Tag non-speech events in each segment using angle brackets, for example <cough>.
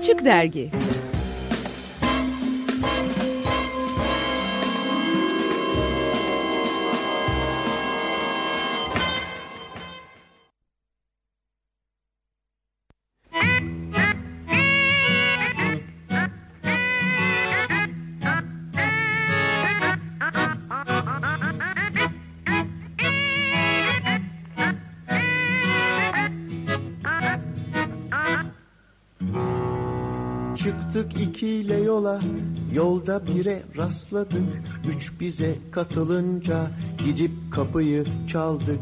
Açık Dergi Bire rastladık. Üç bize katılınca Gidip kapıyı çaldık.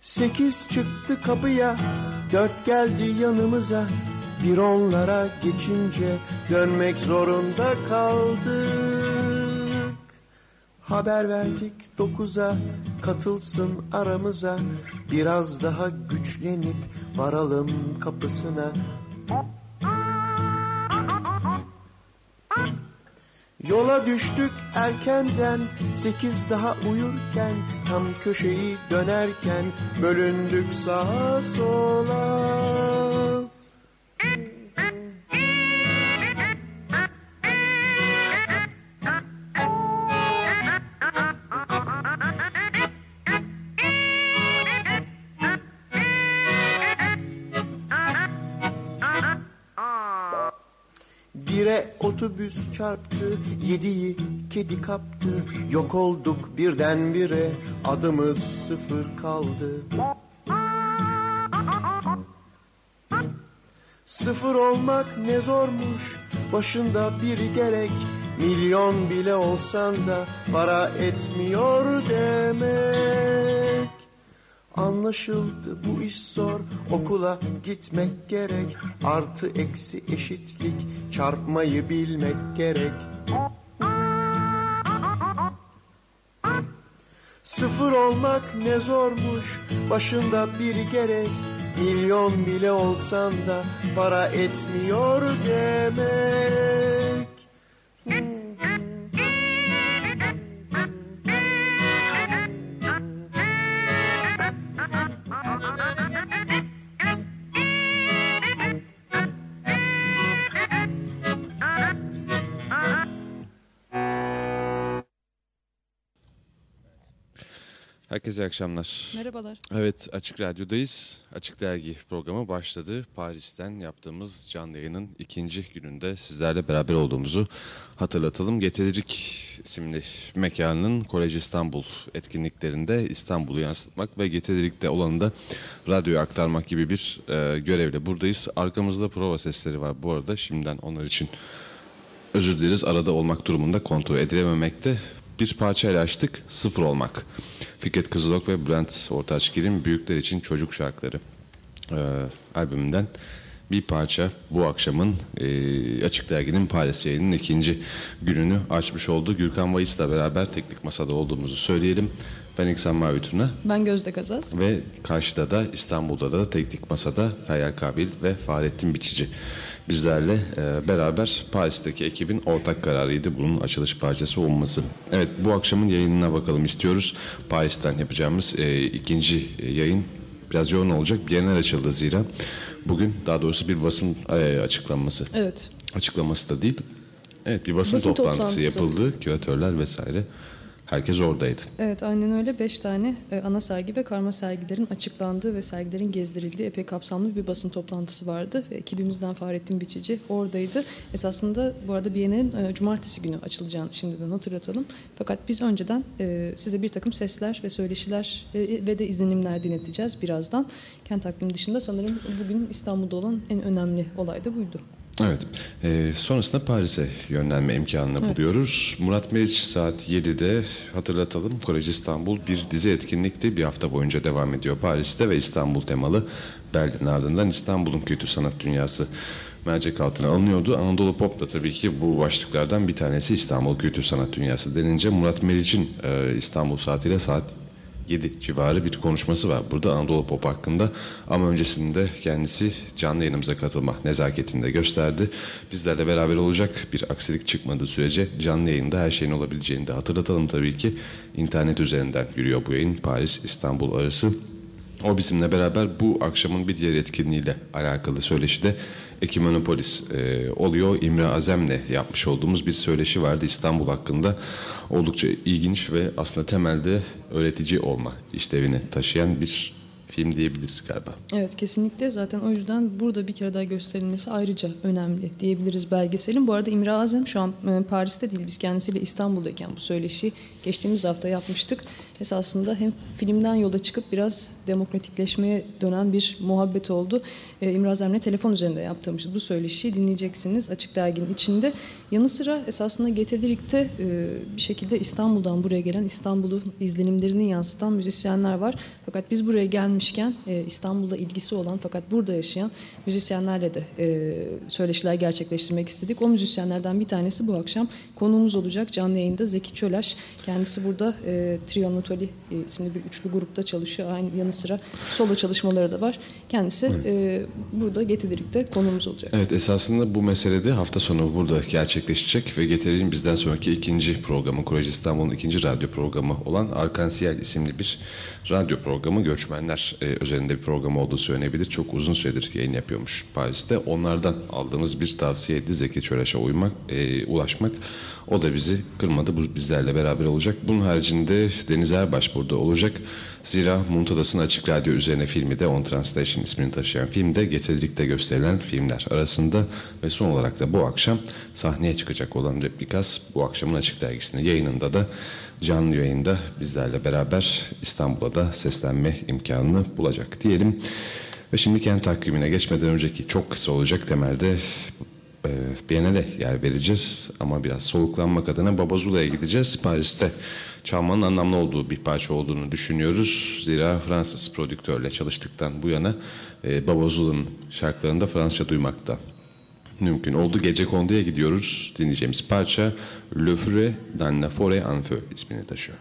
Sekiz çıktı kapıya Dört geldi yanımıza. Bir onlara geçince Dönmek zorunda kaldık. Haber verdik dokuza Katılsın aramıza. Biraz daha güçlenip Varalım kapısına Yola düştük erkenden Sekiz daha uyurken Tam köşeyi dönerken Bölündük sağa sola otobüs çarptı, yediği kedi kaptı. Yok olduk birdenbire, adımız sıfır kaldı. Sıfır olmak ne zormuş, başında biri gerek. Milyon bile olsan da para etmiyor demek. Anlaşıldı bu iş zor. Okula gitmek gerek. Artı eksi eşitlik çarpmayı bilmek gerek. Sıfır olmak ne zormuş başında biri gerek. Milyon bile olsan da para etmiyor demek Herkese iyi akşamlar. Merhabalar. Evet Açık Radyo'dayız. Açık Dergi programı başladı. Paris'ten yaptığımız canlı yayının ikinci gününde sizlerle beraber olduğumuzu hatırlatalım. Getiririk isimli mekanın Kolej İstanbul etkinliklerinde İstanbul'u yansıtmak ve Getirik'te olanı da radyoya aktarmak gibi bir e, görevle buradayız. Arkamızda prova sesleri var bu arada. Şimdiden onlar için özür dileriz. Arada olmak durumunda kontrol edilememekte. Bir parçayla açtık. Sıfır olmak. Fikret Kızılok ve Bülent Ortaçgil'in Büyükler için Çocuk Şarkıları e, albümünden bir parça bu akşamın e, Açık Dergi'nin Paris yayının ikinci gününü açmış oldu. Gürkan Vayıs'la beraber teknik masada olduğumuzu söyleyelim. Ben İksan Mavi Turna Ben Gözde Gazaz. ve karşıda da İstanbul'da da teknik masada Feyyal Kabil ve Fahrettin Biçici bizlerle e, beraber Paris'teki ekibin ortak kararıydı bunun açılış parçası olması. Evet bu akşamın yayınına bakalım istiyoruz. Paris'ten yapacağımız e, ikinci e, yayın biraz yoğun olacak. Bienal açıldı zira. Bugün daha doğrusu bir basın e, açıklanması. Evet. Açıklaması da değil. Evet bir basın, Basın toplantısı, toplantısı. yapıldı. Küratörler vesaire. Herkes oradaydı. Evet aynen öyle. Beş tane e, ana sergi ve karma sergilerin açıklandığı ve sergilerin gezdirildiği epey kapsamlı bir basın toplantısı vardı. Ve ekibimizden Fahrettin Biçici oradaydı. Esasında bu arada Biennial'in e, cumartesi günü açılacağını şimdiden hatırlatalım. Fakat biz önceden e, size bir takım sesler ve söyleşiler ve, ve de izlenimler dinleteceğiz birazdan. Kent takvimi dışında sanırım bugün İstanbul'da olan en önemli olay da buydu. Evet. Ee, sonrasında Paris'e yönlenme imkanını buluyoruz. Murat Meriç saat 7'de hatırlatalım. Kolej İstanbul bir dizi etkinlikti. Bir hafta boyunca devam ediyor Paris'te ve İstanbul temalı Berlin ardından İstanbul'un kötü sanat dünyası mercek altına alınıyordu. Anadolu Pop da tabii ki bu başlıklardan bir tanesi İstanbul Kültür Sanat Dünyası denince Murat Meriç'in e, İstanbul saatiyle saat 7 civarı bir konuşması var burada Anadolu Pop hakkında. Ama öncesinde kendisi canlı yayınımıza katılma nezaketini de gösterdi. Bizlerle beraber olacak bir aksilik çıkmadığı sürece canlı yayında her şeyin olabileceğini de hatırlatalım tabii ki. İnternet üzerinden yürüyor bu yayın Paris-İstanbul arası. O bizimle beraber bu akşamın bir diğer etkinliğiyle alakalı söyleşi de Ekimenopolis e, oluyor. İmre Azem'le yapmış olduğumuz bir söyleşi vardı İstanbul hakkında. Oldukça ilginç ve aslında temelde öğretici olma işlevini taşıyan bir film diyebiliriz galiba. Evet kesinlikle zaten o yüzden burada bir kere daha gösterilmesi ayrıca önemli diyebiliriz belgeselin. Bu arada İmre Azem şu an e, Paris'te değil biz kendisiyle İstanbul'dayken bu söyleşi geçtiğimiz hafta yapmıştık. Esasında hem filmden yola çıkıp biraz demokratikleşmeye dönen bir muhabbet oldu. Ee, İmre Azem'le telefon üzerinde yaptığımız bu söyleşiyi dinleyeceksiniz Açık Dergi'nin içinde. Yanı sıra esasında Getirlik'te e, bir şekilde İstanbul'dan buraya gelen İstanbul'un izlenimlerini yansıtan müzisyenler var. Fakat biz buraya gelmişken e, İstanbul'da ilgisi olan fakat burada yaşayan müzisyenlerle de e, söyleşiler gerçekleştirmek istedik. O müzisyenlerden bir tanesi bu akşam konuğumuz olacak canlı yayında Zeki Çölaş. Kendisi burada e, Trio Anatoli e, isimli bir üçlü grupta çalışıyor. Aynı yanı sıra solo çalışmaları da var. Kendisi e, burada Getirlik'te konuğumuz olacak. Evet esasında bu meselede hafta sonu burada gerçekleşecek ve Getir'in bizden sonraki ikinci programı, Kolej İstanbul'un ikinci radyo programı olan Arkansiyel isimli bir radyo programı göçmenler e, üzerinde bir program olduğu söylenebilir. Çok uzun süredir yayın yapıyormuş Paris'te. Onlardan aldığımız bir tavsiyeydi Zeki Çöreş'e uymak, e, ulaşmak. O da bizi kırmadı. Bu bizlerle beraber olacak. Bunun haricinde Deniz Erbaş burada olacak. Zira Muntadas'ın Açık Radyo üzerine filmi de On Translation ismini taşıyan filmde Getirlik'te gösterilen filmler arasında ve son olarak da bu akşam sahneye çıkacak olan Replikas bu akşamın Açık Dergisi'nin yayınında da canlı yayında bizlerle beraber İstanbul'a da seslenme imkanını bulacak diyelim. Ve şimdi kent takvimine geçmeden önceki çok kısa olacak temelde e, Biennale yer vereceğiz ama biraz soluklanmak adına Babazula'ya gideceğiz. Paris'te çalmanın anlamlı olduğu bir parça olduğunu düşünüyoruz. Zira Fransız prodüktörle çalıştıktan bu yana e, Babazula'nın şarkılarında Fransızca duymakta mümkün oldu. Gece konduya gidiyoruz. Dinleyeceğimiz parça Le Furet dans la forêt en feu ismini taşıyor.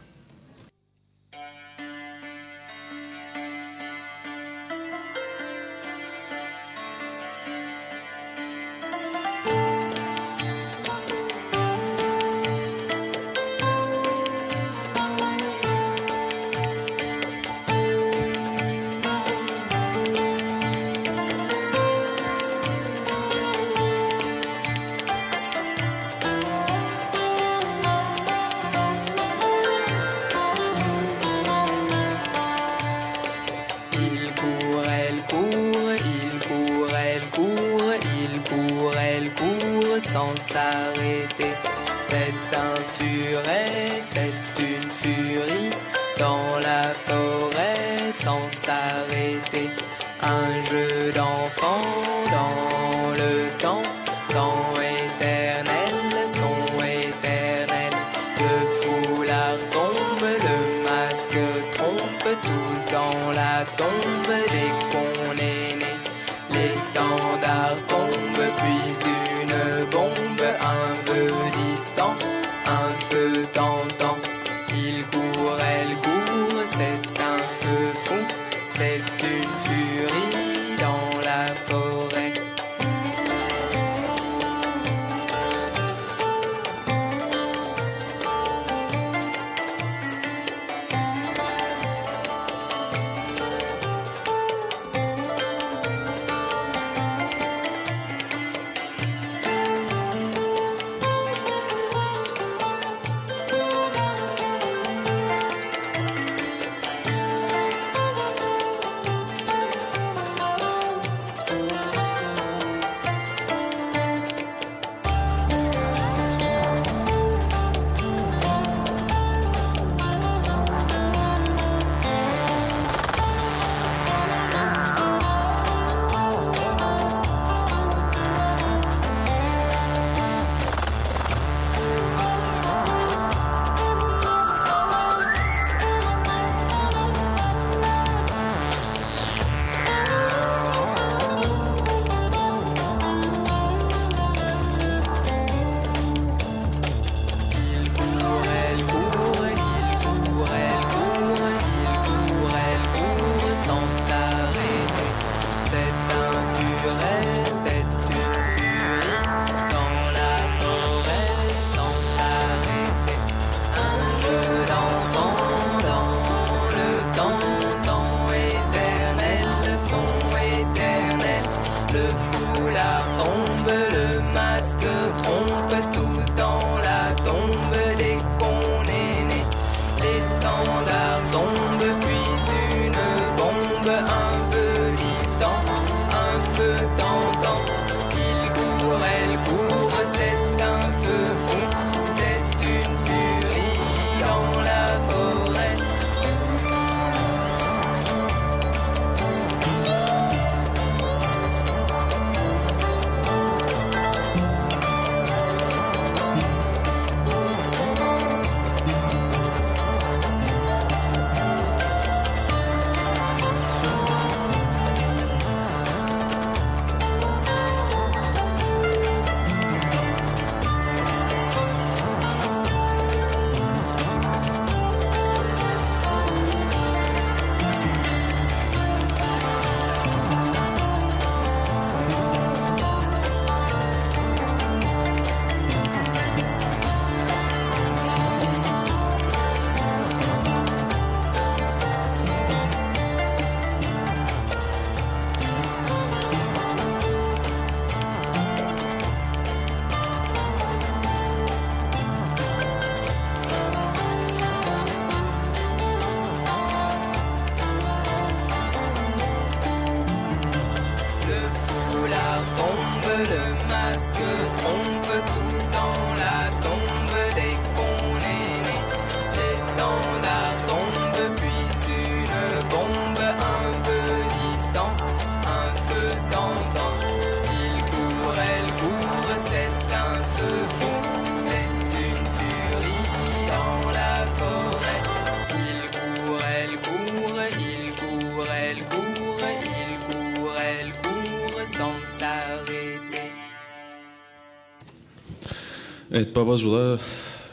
your hand. Evet Babazula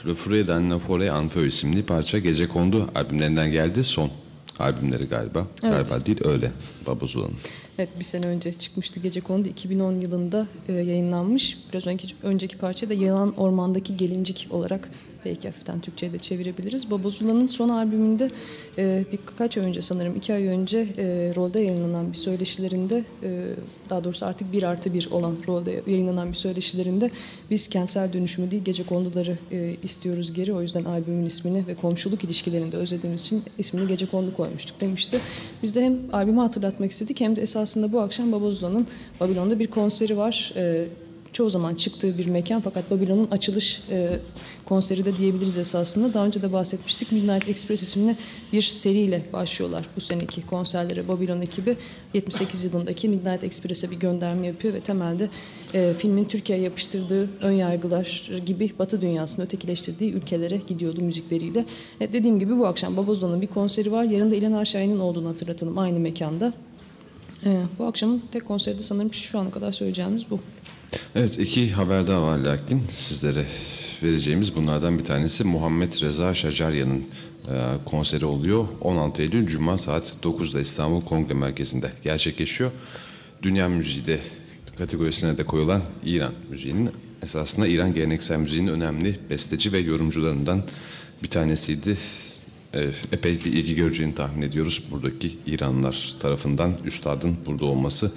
Le Frue'den La Fore Anfeu isimli parça Gece Kondu albümlerinden geldi. Son albümleri galiba. Evet. Galiba değil öyle Babazula'nın. Evet bir sene önce çıkmıştı Gece Kondu 2010 yılında e, yayınlanmış. Biraz önceki, önceki parça da Yalan Orman'daki Gelincik olarak belki hafiften Türkçe'ye de çevirebiliriz. Babazula'nın son albümünde e, birkaç ay önce sanırım iki ay önce e, rolde yayınlanan bir söyleşilerinde e, daha doğrusu artık bir artı bir olan rolde yayınlanan bir söyleşilerinde biz kentsel dönüşümü değil gece konduları e, istiyoruz geri. O yüzden albümün ismini ve komşuluk ilişkilerini de özlediğimiz için ismini Gece Kondu koymuştuk demişti. Biz de hem albümü hatırlatmak istedik hem de esasında bu akşam Babazula'nın Babilon'da bir konseri var. E, çoğu zaman çıktığı bir mekan fakat Babilon'un açılış e, konseri de diyebiliriz esasında. Daha önce de bahsetmiştik. Midnight Express isimli bir seriyle başlıyorlar bu seneki konserlere. Babilon ekibi 78 yılındaki Midnight Express'e bir gönderme yapıyor ve temelde e, filmin Türkiye'ye yapıştırdığı ön yargılar gibi Batı dünyasını ötekileştirdiği ülkelere gidiyordu müzikleriyle. E, dediğim gibi bu akşam Babozla'nın bir konseri var. Yarın da İlhan Arşahin'in olduğunu hatırlatalım aynı mekanda. E, bu akşamın tek konseri de sanırım şu ana kadar söyleyeceğimiz bu. Evet iki haber daha var lakin sizlere vereceğimiz bunlardan bir tanesi Muhammed Reza Şacarya'nın e, konseri oluyor. 16 Eylül Cuma saat 9'da İstanbul Kongre Merkezi'nde gerçekleşiyor. Dünya müziği de kategorisine de koyulan İran müziğinin esasında İran geleneksel müziğinin önemli besteci ve yorumcularından bir tanesiydi. E, epey bir ilgi göreceğini tahmin ediyoruz. Buradaki İranlılar tarafından üstadın burada olması.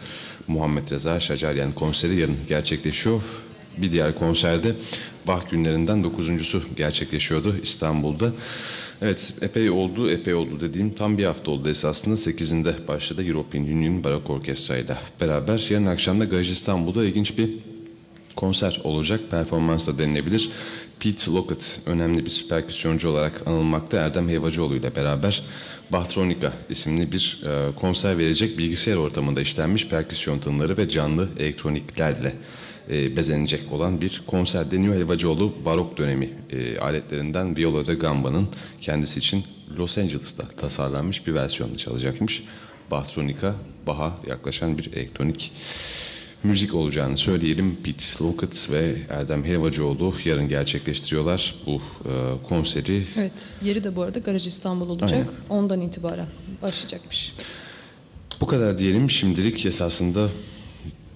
Muhammed Reza Şacaryan konseri yarın gerçekleşiyor. Bir diğer konserde Bach günlerinden dokuzuncusu gerçekleşiyordu İstanbul'da. Evet epey oldu, epey oldu dediğim tam bir hafta oldu esasında. 8'inde başladı European Union Baroque Orkestra ile beraber. Yarın akşam da Garaj İstanbul'da ilginç bir konser olacak. Performans da denilebilir. Pete Lockett önemli bir perküsyoncu olarak anılmakta. Erdem Heyvacıoğlu ile beraber Bahtronika isimli bir e, konser verecek bilgisayar ortamında işlenmiş perküsyon tınları ve canlı elektroniklerle e, bezenecek olan bir konser deniyor. Helvacıoğlu barok dönemi e, aletlerinden Viola da Gamba'nın kendisi için Los Angeles'ta tasarlanmış bir versiyonunu çalacakmış. Bahtronika, Baha yaklaşan bir elektronik müzik olacağını söyleyelim. Pete Lockett ve Erdem Helvacıoğlu yarın gerçekleştiriyorlar bu e, konseri. Evet, yeri de bu arada Garaj İstanbul olacak. Ondan itibaren başlayacakmış. Bu kadar diyelim şimdilik esasında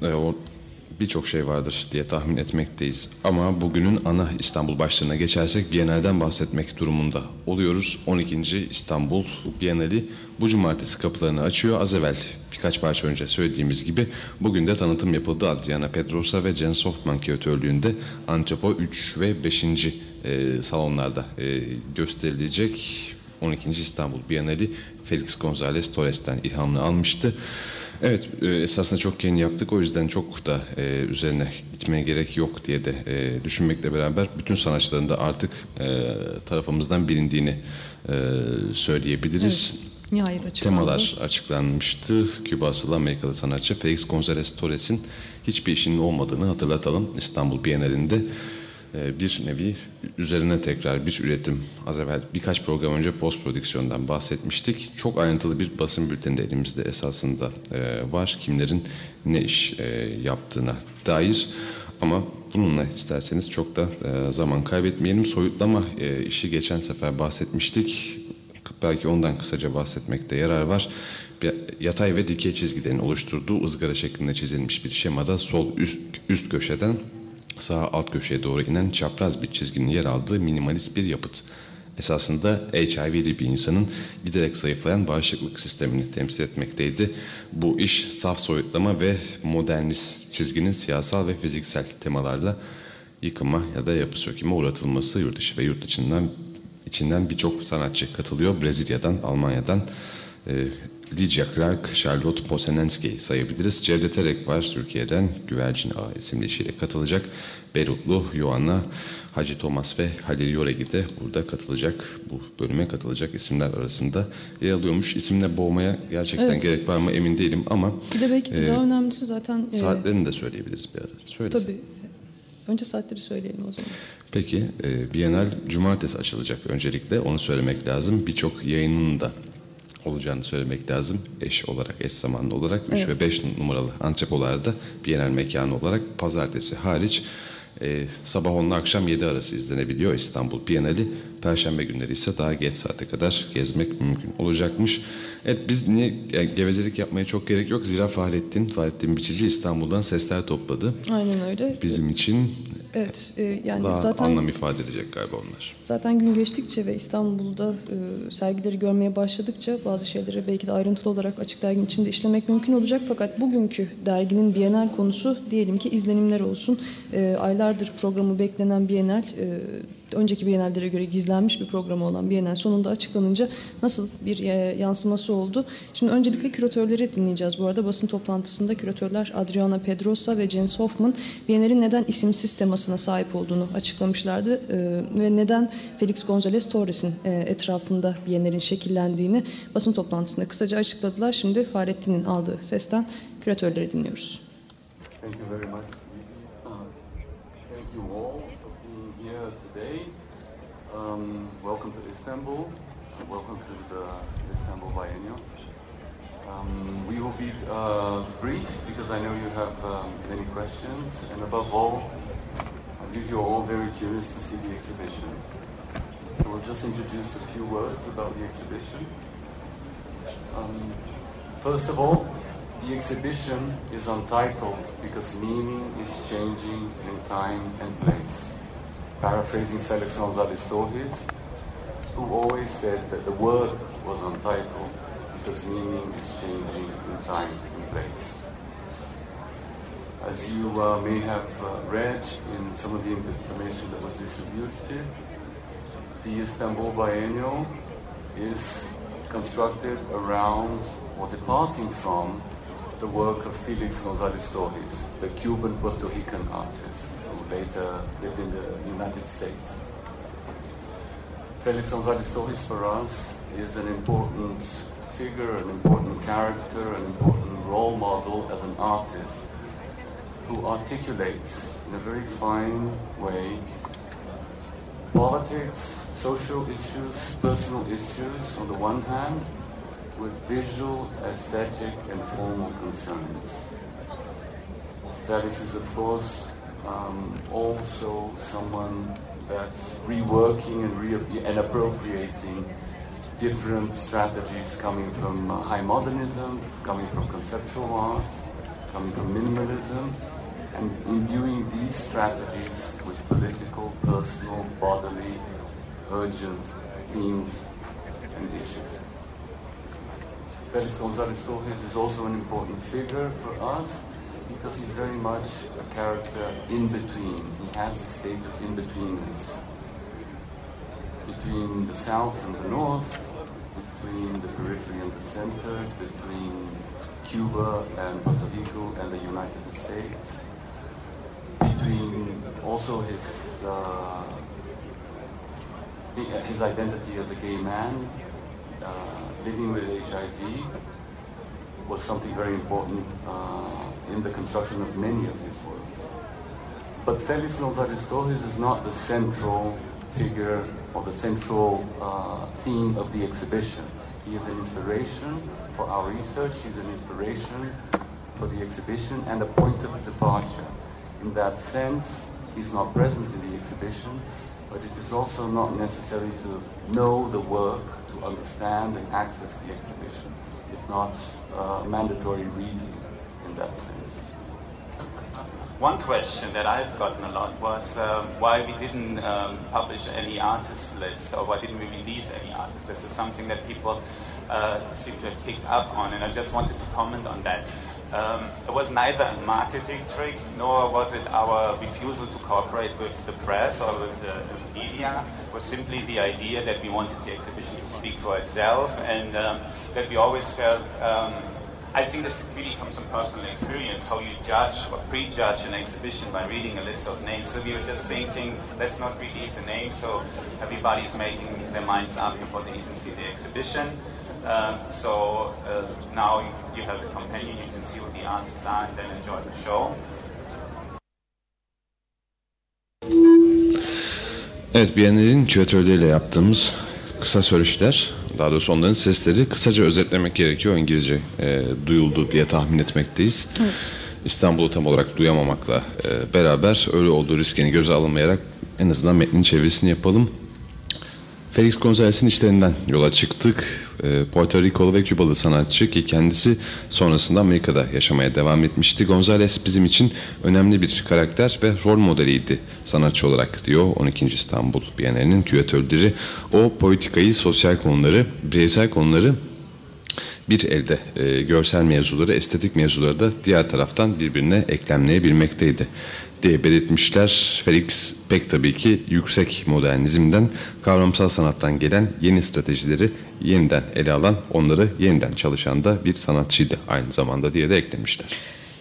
e, o birçok şey vardır diye tahmin etmekteyiz. Ama bugünün ana İstanbul başlığına geçersek Biennale'den bahsetmek durumunda oluyoruz. 12. İstanbul Biennale bu cumartesi kapılarını açıyor. Az evvel birkaç parça önce söylediğimiz gibi bugün de tanıtım yapıldı Adriana Pedrosa ve Jens Hoffman küratörlüğünde Ançapo 3 ve 5. E, salonlarda e, gösterilecek 12. İstanbul Biennale Felix González Torres'ten ilhamını almıştı. Evet e, esasında çok yeni yaptık o yüzden çok da e, üzerine gitmeye gerek yok diye de e, düşünmekle beraber bütün sanatçıların da artık e, tarafımızdan bilindiğini e, söyleyebiliriz. Evet. Nihayet açıklandı. Temalar açıklanmıştı. Küba asıllı Amerikalı sanatçı Felix González Torres'in hiçbir işinin olmadığını hatırlatalım. İstanbul Bienalinde bir nevi üzerine tekrar bir üretim. Az evvel birkaç program önce post prodüksiyondan bahsetmiştik. Çok ayrıntılı bir basın bülteni de elimizde esasında e, var. Kimlerin ne iş e, yaptığına dair. Ama bununla isterseniz çok da zaman kaybetmeyelim. Soyutlama işi geçen sefer bahsetmiştik. Belki ondan kısaca bahsetmekte yarar var. Yatay ve dikey çizgilerin oluşturduğu ızgara şeklinde çizilmiş bir şemada sol üst, üst köşeden sağ alt köşeye doğru inen çapraz bir çizginin yer aldığı minimalist bir yapıt. Esasında HIV'li bir insanın giderek zayıflayan bağışıklık sistemini temsil etmekteydi. Bu iş saf soyutlama ve modernist çizginin siyasal ve fiziksel temalarla yıkıma ya da yapı söküme uğratılması yurt dışı ve yurt içinden içinden birçok sanatçı katılıyor. Brezilya'dan, Almanya'dan, e, Lydia Clark, Charlotte Posenensky sayabiliriz. Cevdet Erek var Türkiye'den. Güvercin Ağa isimli işiyle katılacak. Berutlu, Yoanna, Hacı Thomas ve Halil Yoregi de burada katılacak. Bu bölüme katılacak isimler arasında yer alıyormuş. İsimle boğmaya gerçekten evet. gerek var mı emin değilim ama... Bir de belki de e, daha önemlisi zaten... E, saatlerini de söyleyebiliriz bir ara. Söylesin. Tabii. Önce saatleri söyleyelim o zaman. Peki, e, Bienal cumartesi açılacak öncelikle. Onu söylemek lazım. Birçok yayının da olacağını söylemek lazım. Eş olarak, eş zamanlı olarak 3 evet. ve 5 numaralı Antrepolarda Bienal mekanı olarak pazartesi hariç e, sabah 10 ile akşam 7 arası izlenebiliyor İstanbul Bienali. Perşembe günleri ise daha geç saate kadar gezmek mümkün olacakmış. Evet biz niye yani gevezelik yapmaya çok gerek yok. Zira Fahrettin, Fahrettin Biçici İstanbul'dan sesler topladı. Aynen öyle. Bizim için Evet, e, yani daha zaten anlam ifade edecek galiba onlar. Zaten gün geçtikçe ve İstanbul'da e, sergileri görmeye başladıkça bazı şeyleri belki de ayrıntılı olarak açık derginin içinde işlemek mümkün olacak. Fakat bugünkü derginin Bienal konusu diyelim ki izlenimler olsun. E, aylardır programı beklenen Bienal e, önceki Bienallere göre gizlenmiş bir programı olan Bienal sonunda açıklanınca nasıl bir e, yansıması oldu? Şimdi öncelikle küratörleri dinleyeceğiz. Bu arada basın toplantısında küratörler Adriana Pedrosa ve Jens Hoffman Bienal'in neden isimsiz temasına sahip olduğunu açıklamışlardı e, ve neden Felix González Torres'in e, etrafında Bienal'in şekillendiğini basın toplantısında kısaca açıkladılar. Şimdi Fahrettin'in aldığı sesten küratörleri dinliyoruz. Thank you very much. Thank you all Um, welcome to Istanbul. Welcome to the Istanbul Biennial. Um, we will be uh, brief because I know you have um, many questions, and above all, I believe you're all very curious to see the exhibition. So we'll just introduce a few words about the exhibition. Um, first of all, the exhibition is untitled because meaning is changing in time and place. Paraphrasing Felix González Torres, who always said that the work was untitled because meaning is changing in time and place. As you uh, may have uh, read in some of the information that was distributed, the Istanbul Biennial is constructed around or departing from the work of Felix González Torres, the Cuban Puerto Rican artist later lived in the United States. Felix González Torres for us is an important figure, an important character, an important role model as an artist who articulates in a very fine way politics, social issues, personal issues on the one hand, with visual, aesthetic, and formal concerns. That is, of course, um, also someone that's reworking and, re- and appropriating different strategies coming from uh, high modernism, coming from conceptual art, coming from minimalism, and imbuing these strategies with political, personal, bodily, urgent themes and issues. Felix González Torres is also an important figure for us because he's very much a character in between. He has the state of in betweenness between the south and the north, between the periphery and the center, between Cuba and Puerto Rico and the United States, between also his uh, his identity as a gay man, uh, living with HIV was something very important uh, in the construction of many of his works. But Felix González Torres is not the central figure or the central uh, theme of the exhibition. He is an inspiration for our research, he's an inspiration for the exhibition and a point of departure. In that sense, he's not present in the exhibition, but it is also not necessary to know the work to understand and access the exhibition. It's not uh, mandatory reading in that sense. One question that I've gotten a lot was um, why we didn't um, publish any artist list or why didn't we release any artist list. It's something that people uh, seem to have picked up on, and I just wanted to comment on that. Um, it was neither a marketing trick nor was it our refusal to cooperate with the press or with the, the media. It was simply the idea that we wanted the exhibition to speak for itself and um, that we always felt um, I think this really comes from personal experience, how you judge or prejudge an exhibition by reading a list of names. So we were just thinking, let's not release a name, so everybody's making their minds up before they even see the exhibition. Um, so uh, now you have the companion, you can see what the artists are, and then enjoy the show. Evet, Biennale'nin küratörleriyle yaptığımız kısa söyleşiler daha doğrusu onların sesleri kısaca özetlemek gerekiyor. İngilizce e, duyuldu diye tahmin etmekteyiz. Evet. İstanbul'u tam olarak duyamamakla e, beraber öyle olduğu riskini göze alınmayarak en azından metnin çevirisini yapalım. Felix Gonzalez'in işlerinden yola çıktık. E, Porto Rikolu ve Kübalı sanatçı ki kendisi sonrasında Amerika'da yaşamaya devam etmişti. Gonzalez bizim için önemli bir karakter ve rol modeliydi sanatçı olarak diyor 12. İstanbul Bienalinin küratörleri. O politikayı, sosyal konuları, bireysel konuları bir elde e, görsel mevzuları, estetik mevzuları da diğer taraftan birbirine eklemleyebilmekteydi diye belirtmişler. Felix pek tabii ki yüksek modernizmden, kavramsal sanattan gelen yeni stratejileri yeniden ele alan, onları yeniden çalışan da bir sanatçıydı aynı zamanda diye de eklemişler.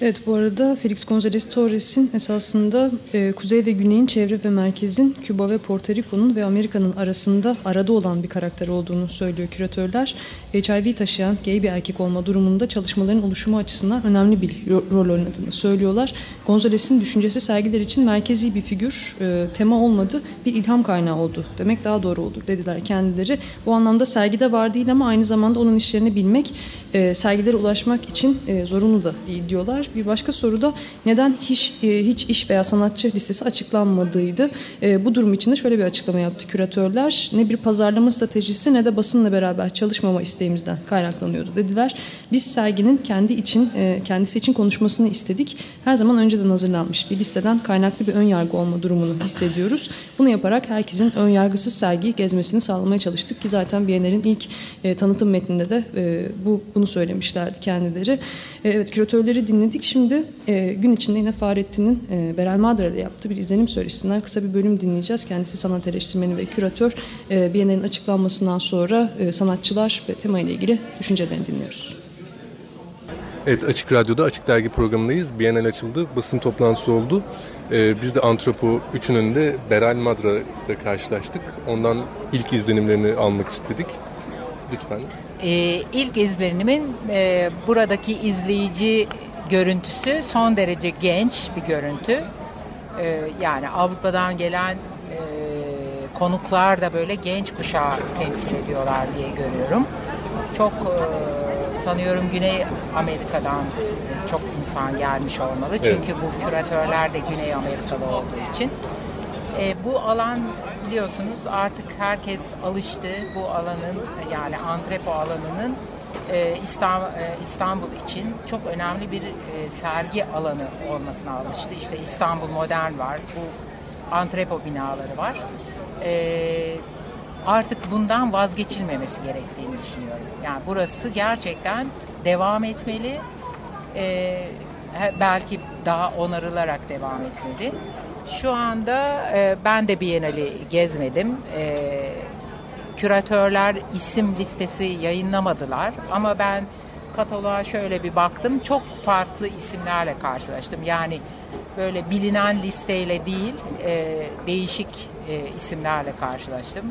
Evet bu arada Felix González Torres'in esasında e, Kuzey ve Güney'in çevre ve merkezin Küba ve Porto Rico'nun ve Amerika'nın arasında arada olan bir karakter olduğunu söylüyor küratörler. HIV taşıyan gay bir erkek olma durumunda çalışmaların oluşumu açısından önemli bir rol oynadığını söylüyorlar. González'in düşüncesi sergiler için merkezi bir figür, e, tema olmadı, bir ilham kaynağı oldu demek daha doğru olur dediler kendileri. Bu anlamda sergide var değil ama aynı zamanda onun işlerini bilmek, e, sergilere ulaşmak için e, zorunlu da diyorlar var. Bir başka soru da neden hiç, e, hiç iş veya sanatçı listesi açıklanmadığıydı. E, bu durum için de şöyle bir açıklama yaptı küratörler. Ne bir pazarlama stratejisi ne de basınla beraber çalışmama isteğimizden kaynaklanıyordu dediler. Biz serginin kendi için e, kendisi için konuşmasını istedik. Her zaman önceden hazırlanmış bir listeden kaynaklı bir ön yargı olma durumunu hissediyoruz. Bunu yaparak herkesin ön yargısız sergiyi gezmesini sağlamaya çalıştık ki zaten Biyener'in ilk tanıtım metninde de bu bunu söylemişlerdi kendileri. Evet küratörleri dinledik dinledik. Şimdi e, gün içinde yine Fahrettin'in e, Berel Madra ile yaptığı bir izlenim söyleşisinden kısa bir bölüm dinleyeceğiz. Kendisi sanat eleştirmeni ve küratör. E, Biennale'nin açıklanmasından sonra e, sanatçılar ve tema ile ilgili düşüncelerini dinliyoruz. Evet Açık Radyo'da Açık Dergi programındayız. Bienal açıldı, basın toplantısı oldu. Ee, biz de Antropo 3'ün önünde Beral Madra ile karşılaştık. Ondan ilk izlenimlerini almak istedik. Lütfen. Ee, ilk izlenimin e, buradaki izleyici görüntüsü son derece genç bir görüntü. Ee, yani Avrupa'dan gelen e, konuklar da böyle genç kuşağı temsil ediyorlar diye görüyorum. Çok e, sanıyorum Güney Amerika'dan çok insan gelmiş olmalı. Çünkü evet. bu küratörler de Güney Amerikalı olduğu için. E, bu alan biliyorsunuz artık herkes alıştı bu alanın yani antrepo alanının e, İstanbul, e, İstanbul için çok önemli bir e, sergi alanı olmasına alıştı. İşte İstanbul Modern var, bu antrepo binaları var. E, artık bundan vazgeçilmemesi gerektiğini düşünüyorum. Yani burası gerçekten devam etmeli. E, belki daha onarılarak devam etmeli. Şu anda e, ben de Biennale'i gezmedim. E, küratörler isim listesi yayınlamadılar ama ben kataloğa şöyle bir baktım. Çok farklı isimlerle karşılaştım. Yani böyle bilinen listeyle değil, e, değişik e, isimlerle karşılaştım.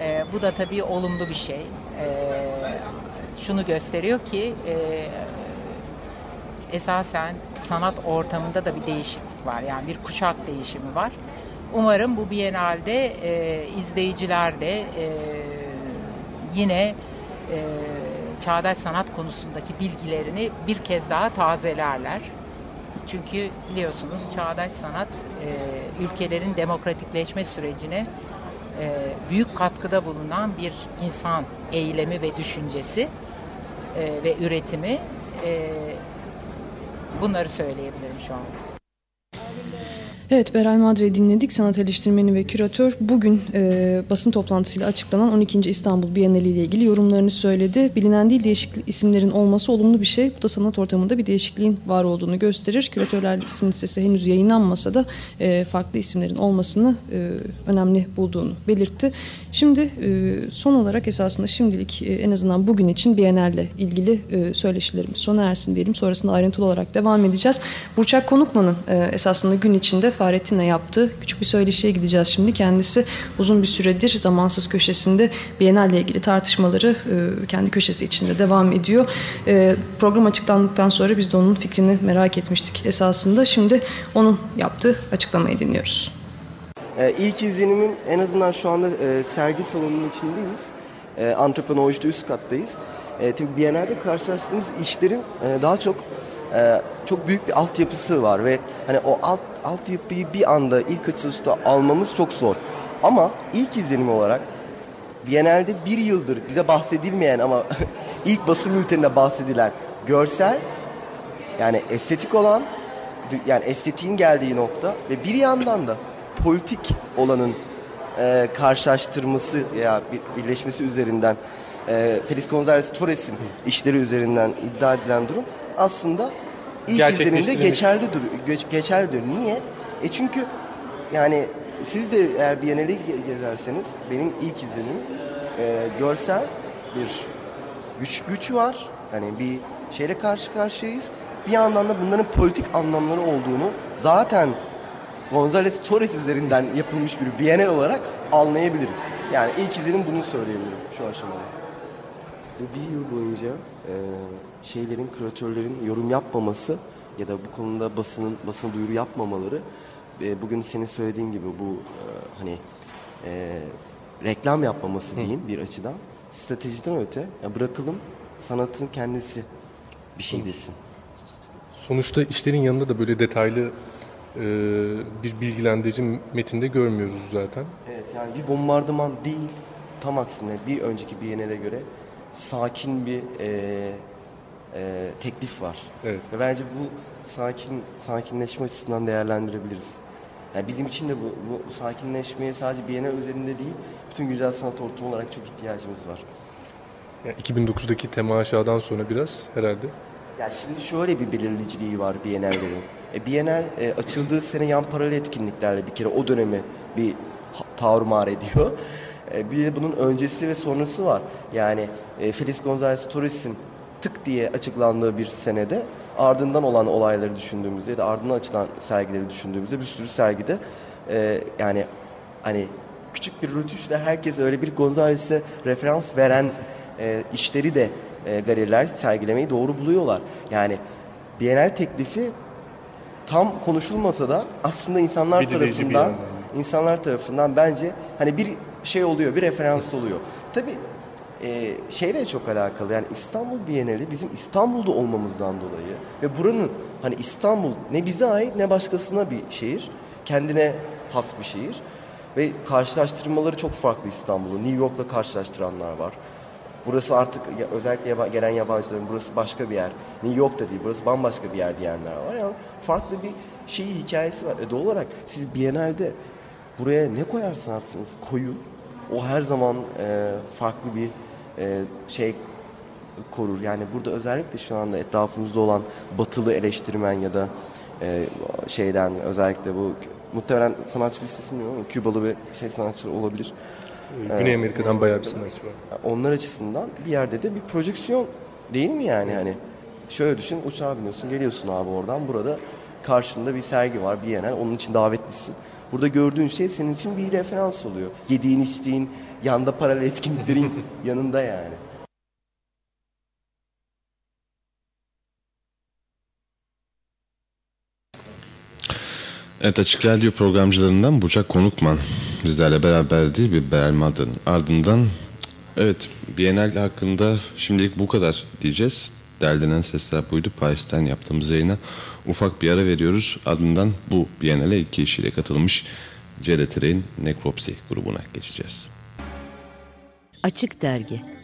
E, bu da tabii olumlu bir şey. E, şunu gösteriyor ki e, esasen sanat ortamında da bir değişiklik var. Yani bir kuşak değişimi var. Umarım bu Biennale'de e, izleyiciler de e, yine e, çağdaş sanat konusundaki bilgilerini bir kez daha tazelerler. Çünkü biliyorsunuz çağdaş sanat e, ülkelerin demokratikleşme sürecine e, büyük katkıda bulunan bir insan eylemi ve düşüncesi e, ve üretimi. E, bunları söyleyebilirim şu anda. Evet Beral Madre'yi dinledik. Sanat eleştirmeni ve küratör bugün e, basın toplantısıyla açıklanan 12. İstanbul Bienali ile ilgili yorumlarını söyledi. Bilinen değil değişik isimlerin olması olumlu bir şey. Bu da sanat ortamında bir değişikliğin var olduğunu gösterir. Küratörler isim listesi henüz yayınlanmasa da e, farklı isimlerin olmasını e, önemli bulduğunu belirtti. Şimdi e, son olarak esasında şimdilik e, en azından bugün için Biennale ilgili e, söyleşilerimiz sona ersin diyelim. Sonrasında ayrıntılı olarak devam edeceğiz. Burçak Konukman'ın e, esasında gün içinde Fahrettin'le yaptığı küçük bir söyleşiye gideceğiz şimdi. Kendisi uzun bir süredir zamansız köşesinde Biennale ilgili tartışmaları e, kendi köşesi içinde devam ediyor. E, program açıklandıktan sonra biz de onun fikrini merak etmiştik esasında. Şimdi onun yaptığı açıklamayı dinliyoruz. Ee, ilk izlenimim en azından şu anda e, sergi salonunun içindeyiz. E, Antropolojide üst kattayız. E, tabii Biennale'de karşılaştığımız işlerin e, daha çok e, çok büyük bir altyapısı var ve hani o alt altyapıyı bir anda ilk açılışta almamız çok zor. Ama ilk izlenim olarak Biennale'de bir yıldır bize bahsedilmeyen ama <laughs> ilk basın bülteninde bahsedilen görsel yani estetik olan yani estetiğin geldiği nokta ve bir yandan da politik olanın e, karşılaştırması veya birleşmesi üzerinden e, Feliz González Torres'in işleri üzerinden iddia edilen durum aslında ilk izlenimde geçerli dur geçerlidir. Niye? E çünkü yani siz de eğer bir Biennale girerseniz benim ilk izlenim e, görsel bir güç güç var. Hani bir şeyle karşı karşıyayız. Bir yandan da bunların politik anlamları olduğunu zaten Gonzales Torres üzerinden yapılmış bir Bienal olarak anlayabiliriz. Yani ilk izlenim bunu söyleyebilirim şu aşamada. Bir yıl boyunca e, şeylerin, küratörlerin yorum yapmaması ya da bu konuda basının basın duyuru yapmamaları e, bugün senin söylediğin gibi bu e, hani e, reklam yapmaması diyeyim bir açıdan stratejiden öte ya bırakalım sanatın kendisi bir şey desin. Sonuçta işlerin yanında da böyle detaylı e, bir bilgilendirici metinde görmüyoruz zaten. Evet yani bir bombardıman değil tam aksine bir önceki Biennale göre sakin bir e, e, teklif var. Evet. Ve bence bu sakin sakinleşme açısından değerlendirebiliriz. Yani bizim için de bu, bu sakinleşmeye sadece Biennale üzerinde değil, bütün güzel sanat ortamı olarak çok ihtiyacımız var. Yani 2009'daki temaşadan sonra biraz herhalde. Ya şimdi şöyle bir belirleyiciliği var Biennale'lerin. E, Biennale e, açıldığı sene yan paralel etkinliklerle bir kere o dönemi bir tavrımar ediyor. E, bir de bunun öncesi ve sonrası var. Yani e, Feliz González Torres'in tık diye açıklandığı bir senede ardından olan olayları düşündüğümüzde ya da ardından açılan sergileri düşündüğümüzde bir sürü sergide e, yani hani küçük bir rötuşla herkes öyle bir Gonzales'e referans veren e, işleri de e, galeriler sergilemeyi doğru buluyorlar. Yani Bienal teklifi tam konuşulmasa da aslında insanlar bir tarafından insanlar tarafından bence hani bir şey oluyor, bir referans oluyor. Tabii e, şeyle çok alakalı yani İstanbul Bienali bizim İstanbul'da olmamızdan dolayı ve buranın hani İstanbul ne bize ait ne başkasına bir şehir. Kendine has bir şehir. Ve karşılaştırmaları çok farklı İstanbul'u. New York'la karşılaştıranlar var. burası artık özellikle yaba- gelen yabancıların burası başka bir yer. New York da değil burası bambaşka bir yer diyenler var. Yani farklı bir şeyi hikayesi var. E doğal olarak siz Biennale'de buraya ne koyarsanız koyun o her zaman e, farklı bir e, şey korur. Yani burada özellikle şu anda etrafımızda olan batılı eleştirmen ya da e, şeyden özellikle bu muhtemelen sanatçı listesi bilmiyorum ama Kübalı ve şey sanatçılar olabilir. Güney Amerika'dan bayağı bir sanatçı var. Onlar açısından bir yerde de bir projeksiyon değil mi yani hani şöyle düşün uçağa biniyorsun geliyorsun abi oradan burada karşında bir sergi var bir genel onun için davetlisin. Burada gördüğün şey senin için bir referans oluyor. Yediğin içtiğin yanda paralel etkinliklerin <laughs> yanında yani. Evet Açık Radyo programcılarından Burçak Konukman bizlerle beraberdi ve Berel Madra'nın ardından evet Bienal hakkında şimdilik bu kadar diyeceğiz. Derlenen sesler buydu. Paris'ten yaptığımız yayına ufak bir ara veriyoruz. Ardından bu Biennale iki kişiyle katılmış CDTR'in Necropsy grubuna geçeceğiz. Açık Dergi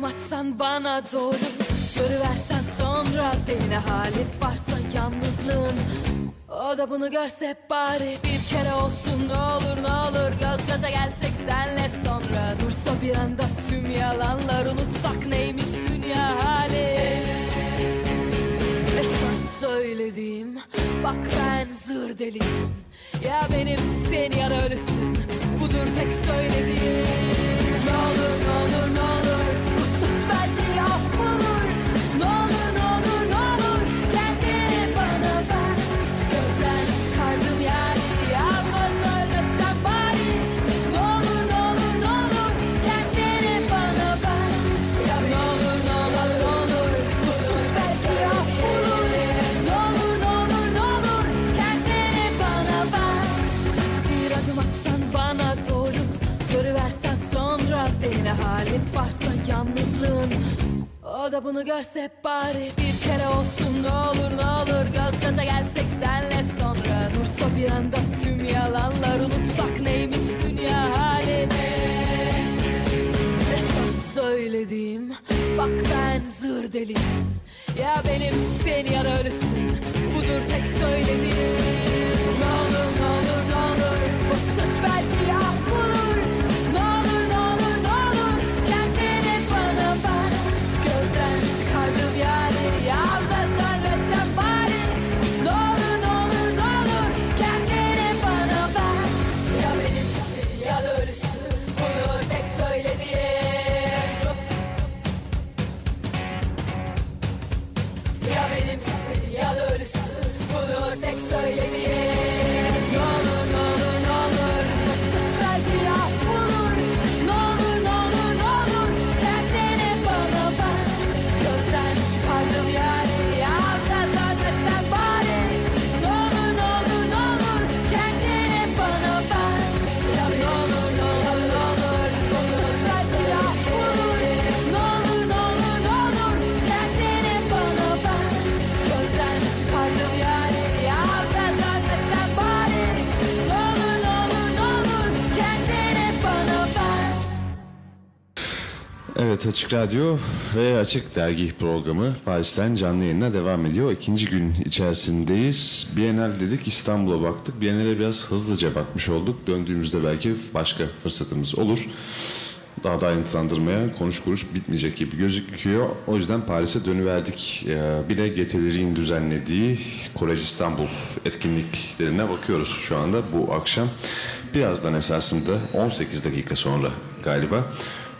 adım atsan bana doğru. Görüversen sonra beni hali varsa yalnızlığın. O da bunu görse bari bir kere olsun. Ne olur ne olur Göz göze gelsek senle sonra. Dursa bir anda tüm yalanlar unutsak neymiş dünya hali? Esas söylediğim bak ben zır deliyim. Ya benim sen ya da ölüsün. Budur tek söylediğim. Ne olur ne olur ne olur ne halim varsa yalnızlığın. O da bunu görse bari bir kere olsun. Ne olur ne olur Göz göze gelsek senle sonra. Dursa bir anda tüm yalanlar unutsak neymiş dünya halini? Esas söylediğim bak ben zır deliyim. Ya benim sen ya da ölüsün. Budur tek söylediğim. Ne olur ne olur ne olur. Bu suç belki af bulur viale, ja, Evet Açık Radyo ve Açık Dergi programı Paris'ten canlı yayına devam ediyor. İkinci gün içerisindeyiz. Bienal dedik İstanbul'a baktık. Bienal'e biraz hızlıca bakmış olduk. Döndüğümüzde belki başka fırsatımız olur. Daha da ayrıntılandırmaya konuş kuruş bitmeyecek gibi gözüküyor. O yüzden Paris'e dönüverdik. Ee, bir de Geteleri'nin düzenlediği Kolej İstanbul etkinliklerine bakıyoruz şu anda bu akşam. Birazdan esasında 18 dakika sonra galiba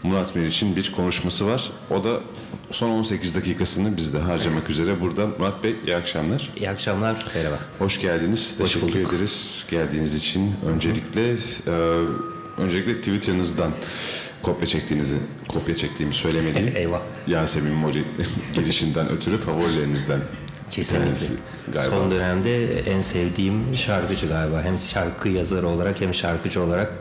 Murat Meriç'in bir konuşması var. O da son 18 dakikasını bizde harcamak üzere burada. Murat Bey iyi akşamlar. İyi akşamlar, merhaba. Hoş geldiniz. Hoş Teşekkür bulduk. ederiz geldiğiniz için. Öncelikle e, öncelikle Twitter'ınızdan kopya çektiğinizi, kopya çektiğimi söylemediğim Eyvah. Yasemin Mori <laughs> girişinden ötürü favorilerinizden Kesinlikle. tanesi galiba. Son dönemde en sevdiğim şarkıcı galiba. Hem şarkı yazarı olarak hem şarkıcı olarak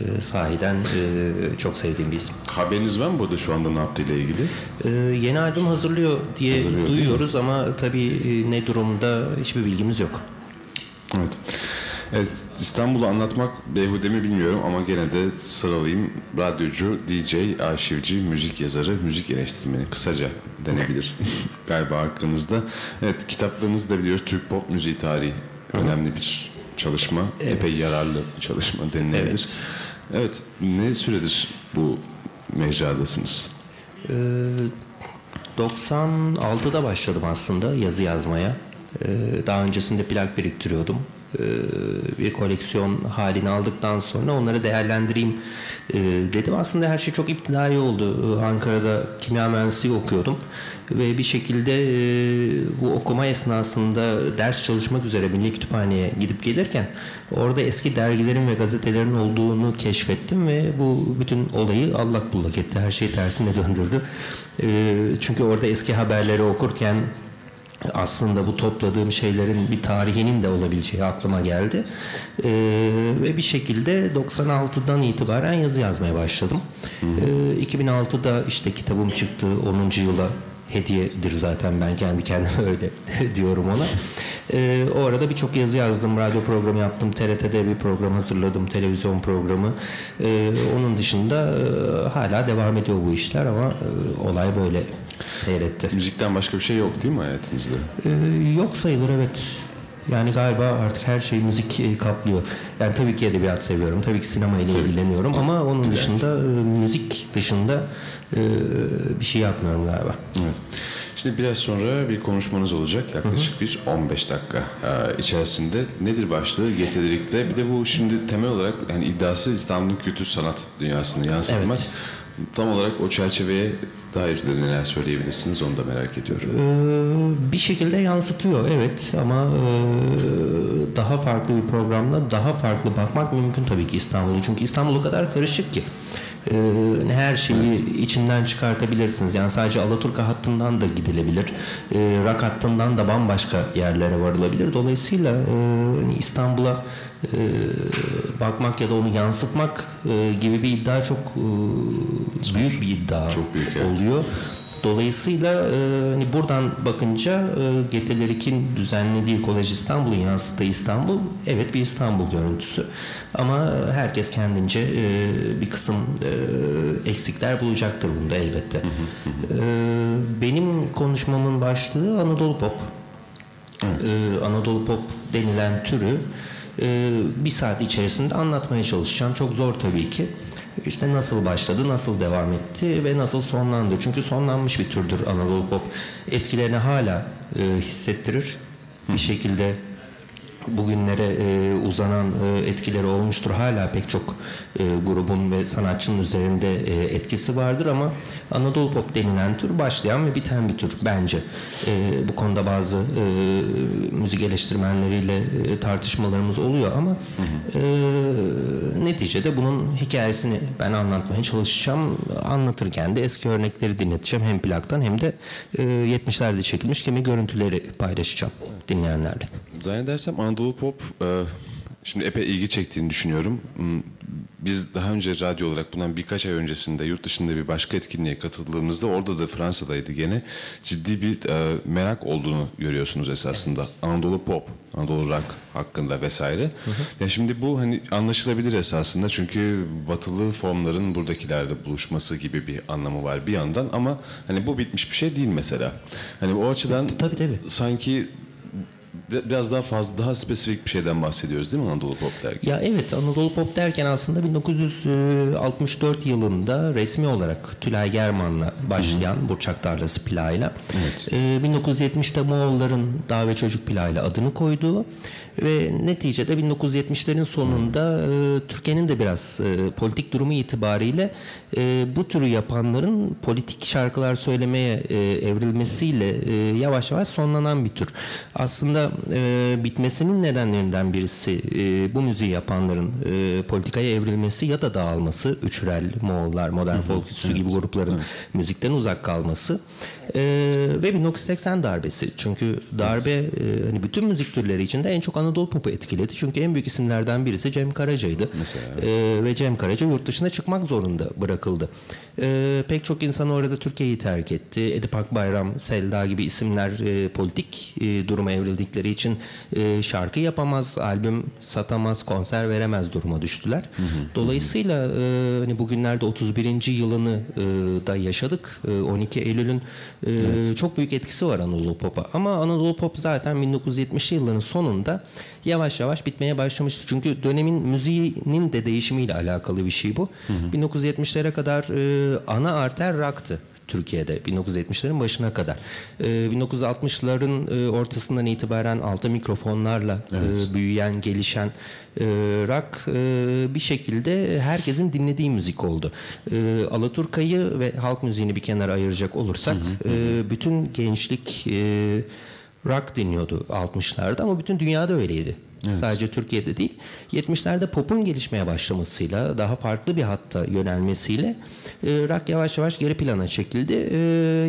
e, sahiden e, çok sevdiğim bir isim. Haberiniz var mı burada şu anda ne yaptığıyla ilgili? E, yeni albüm hazırlıyor diye Hazırlıyor, duyuyoruz ama tabii e, ne durumda hiçbir bilgimiz yok. Evet. Evet, İstanbul'u anlatmak beyhude mi bilmiyorum ama gene de sıralayayım. Radyocu, DJ, arşivci, müzik yazarı, müzik eleştirmeni kısaca denebilir <laughs> galiba hakkınızda. Evet, kitaplarınızı da biliyoruz. Türk pop müziği tarihi önemli bir çalışma. Evet. Epey yararlı bir çalışma denilebilir. Evet. ne süredir bu mecradasınız? Ee, 96'da başladım aslında yazı yazmaya. Ee, daha öncesinde plak biriktiriyordum. Ee, bir koleksiyon halini aldıktan sonra onları değerlendireyim ee, dedim. Aslında her şey çok iptidai oldu. Ee, Ankara'da kimya mühendisliği okuyordum. Ve bir şekilde e, bu okuma esnasında ders çalışmak üzere Milli Kütüphane'ye gidip gelirken orada eski dergilerin ve gazetelerin olduğunu keşfettim ve bu bütün olayı allak bullak etti. Her şeyi tersine döndürdü. Çünkü orada eski haberleri okurken aslında bu topladığım şeylerin bir tarihinin de olabileceği aklıma geldi. Ee, ve bir şekilde 96'dan itibaren yazı yazmaya başladım. Ee, 2006'da işte kitabım çıktı 10. yıla hediyedir zaten ben kendi kendime <laughs> öyle diyorum ona. Ee, o arada birçok yazı yazdım, radyo programı yaptım, TRT'de bir program hazırladım, televizyon programı. Ee, onun dışında e, hala devam ediyor bu işler ama e, olay böyle seyretti. Müzikten başka bir şey yok değil mi hayatınızda? Ee, yok sayılır evet. Yani galiba artık her şey müzik e, kaplıyor. Yani tabii ki edebiyat seviyorum. Tabii ki sinema ile ilgileniyorum ama onun dışında e, müzik dışında e, bir şey yapmıyorum galiba. Evet. Şimdi biraz sonra bir konuşmanız olacak. Yaklaşık bir 15 dakika içerisinde. Nedir başlığı? Getirik'te. Bir de bu şimdi temel olarak yani iddiası İstanbul kültür sanat dünyasını yansıtmak. Tam olarak o çerçeveye dair de neler söyleyebilirsiniz onu da merak ediyorum. Ee, bir şekilde yansıtıyor evet ama e, daha farklı bir programla daha farklı bakmak mümkün tabii ki İstanbul'u. Çünkü İstanbul o kadar karışık ki. Ee, her şeyi içinden çıkartabilirsiniz. Yani sadece Alaturka hattından da gidilebilir. Ee, Rak hattından da bambaşka yerlere varılabilir. Dolayısıyla e, hani İstanbul'a e, bakmak ya da onu yansıtmak e, gibi bir iddia çok e, büyük bir iddia Çok büyük, evet. oluyor. Dolayısıyla e, hani buradan bakınca e, Getelerik'in düzenlediği Kolej İstanbul'un yansıttığı İstanbul evet bir İstanbul görüntüsü. Ama herkes kendince e, bir kısım e, eksikler bulacaktır bunda elbette. E, benim konuşmamın başlığı Anadolu Pop. Ee, Anadolu Pop denilen türü e, bir saat içerisinde anlatmaya çalışacağım. Çok zor tabii ki. İşte nasıl başladı, nasıl devam etti ve nasıl sonlandı. Çünkü sonlanmış bir türdür Anadolu Pop. Etkilerini hala e, hissettirir. Bir şekilde bugünlere e, uzanan e, etkileri olmuştur. Hala pek çok e, grubun ve sanatçının üzerinde e, etkisi vardır ama Anadolu Pop denilen tür başlayan ve biten bir tür bence. E, bu konuda bazı e, müzik eleştirmenleriyle e, tartışmalarımız oluyor ama e, neticede bunun hikayesini ben anlatmaya çalışacağım. Anlatırken de eski örnekleri dinleteceğim hem plaktan hem de e, 70'lerde çekilmiş kimi görüntüleri paylaşacağım dinleyenlerle. Zannedersem Anadolu Pop e, şimdi epey ilgi çektiğini düşünüyorum. Hmm, Biz daha önce radyo olarak bundan birkaç ay öncesinde yurt dışında bir başka etkinliğe katıldığımızda orada da Fransa'daydı gene ciddi bir e, merak olduğunu görüyorsunuz esasında. Anadolu pop, Anadolu rock hakkında vesaire. Ya şimdi bu hani anlaşılabilir esasında çünkü batılı formların buradakilerle buluşması gibi bir anlamı var bir yandan ama hani bu bitmiş bir şey değil mesela. Hani o açıdan tabii, tabii. sanki biraz daha fazla daha spesifik bir şeyden bahsediyoruz değil mi Anadolu Pop derken? Ya evet Anadolu Pop derken aslında 1964 yılında resmi olarak Tülay German'la başlayan Burçak Tarlası plağıyla e, 1970'te Moğolların Dağ ve Çocuk plağıyla adını koyduğu ve neticede 1970'lerin sonunda e, Türkiye'nin de biraz e, politik durumu itibariyle e, bu türü yapanların politik şarkılar söylemeye e, evrilmesiyle e, yavaş yavaş sonlanan bir tür. Aslında e, bitmesinin nedenlerinden birisi e, bu müziği yapanların e, politikaya evrilmesi ya da dağılması, Üçrel, Moğollar, Modern Folk Üssü gibi grupların müzikten uzak kalması e, ve 1980 darbesi. Çünkü darbe e, hani bütün müzik türleri içinde en çok Anadolu popu etkiledi. Çünkü en büyük isimlerden birisi Cem Karaca'ydı. E, ve Cem Karaca yurt dışına çıkmak zorunda bırakıldı. E, pek çok insan orada Türkiye'yi terk etti. Edip Akbayram, Selda gibi isimler e, politik e, duruma evrildikleri için e, şarkı yapamaz, albüm satamaz, konser veremez duruma düştüler. Dolayısıyla e, hani bugünlerde 31. yılını e, da yaşadık. E, 12 Eylül'ün e, çok büyük etkisi var Anadolu Pop'a. Ama Anadolu Pop zaten 1970'li yılların sonunda yavaş yavaş bitmeye başlamıştı. Çünkü dönemin müziğinin de değişimiyle alakalı bir şey bu. 1970'lere kadar e, ana arter rock'tı. Türkiye'de 1970'lerin başına kadar. Ee, 1960'ların e, ortasından itibaren altı mikrofonlarla e, büyüyen, gelişen e, rock e, bir şekilde herkesin dinlediği müzik oldu. E, Alaturka'yı ve halk müziğini bir kenara ayıracak olursak e, bütün gençlik e, rock dinliyordu 60'larda ama bütün dünyada öyleydi. Sadece Türkiye'de değil. 70'lerde pop'un gelişmeye başlamasıyla daha farklı bir hatta yönelmesiyle e, rock yavaş yavaş geri plana çekildi. E,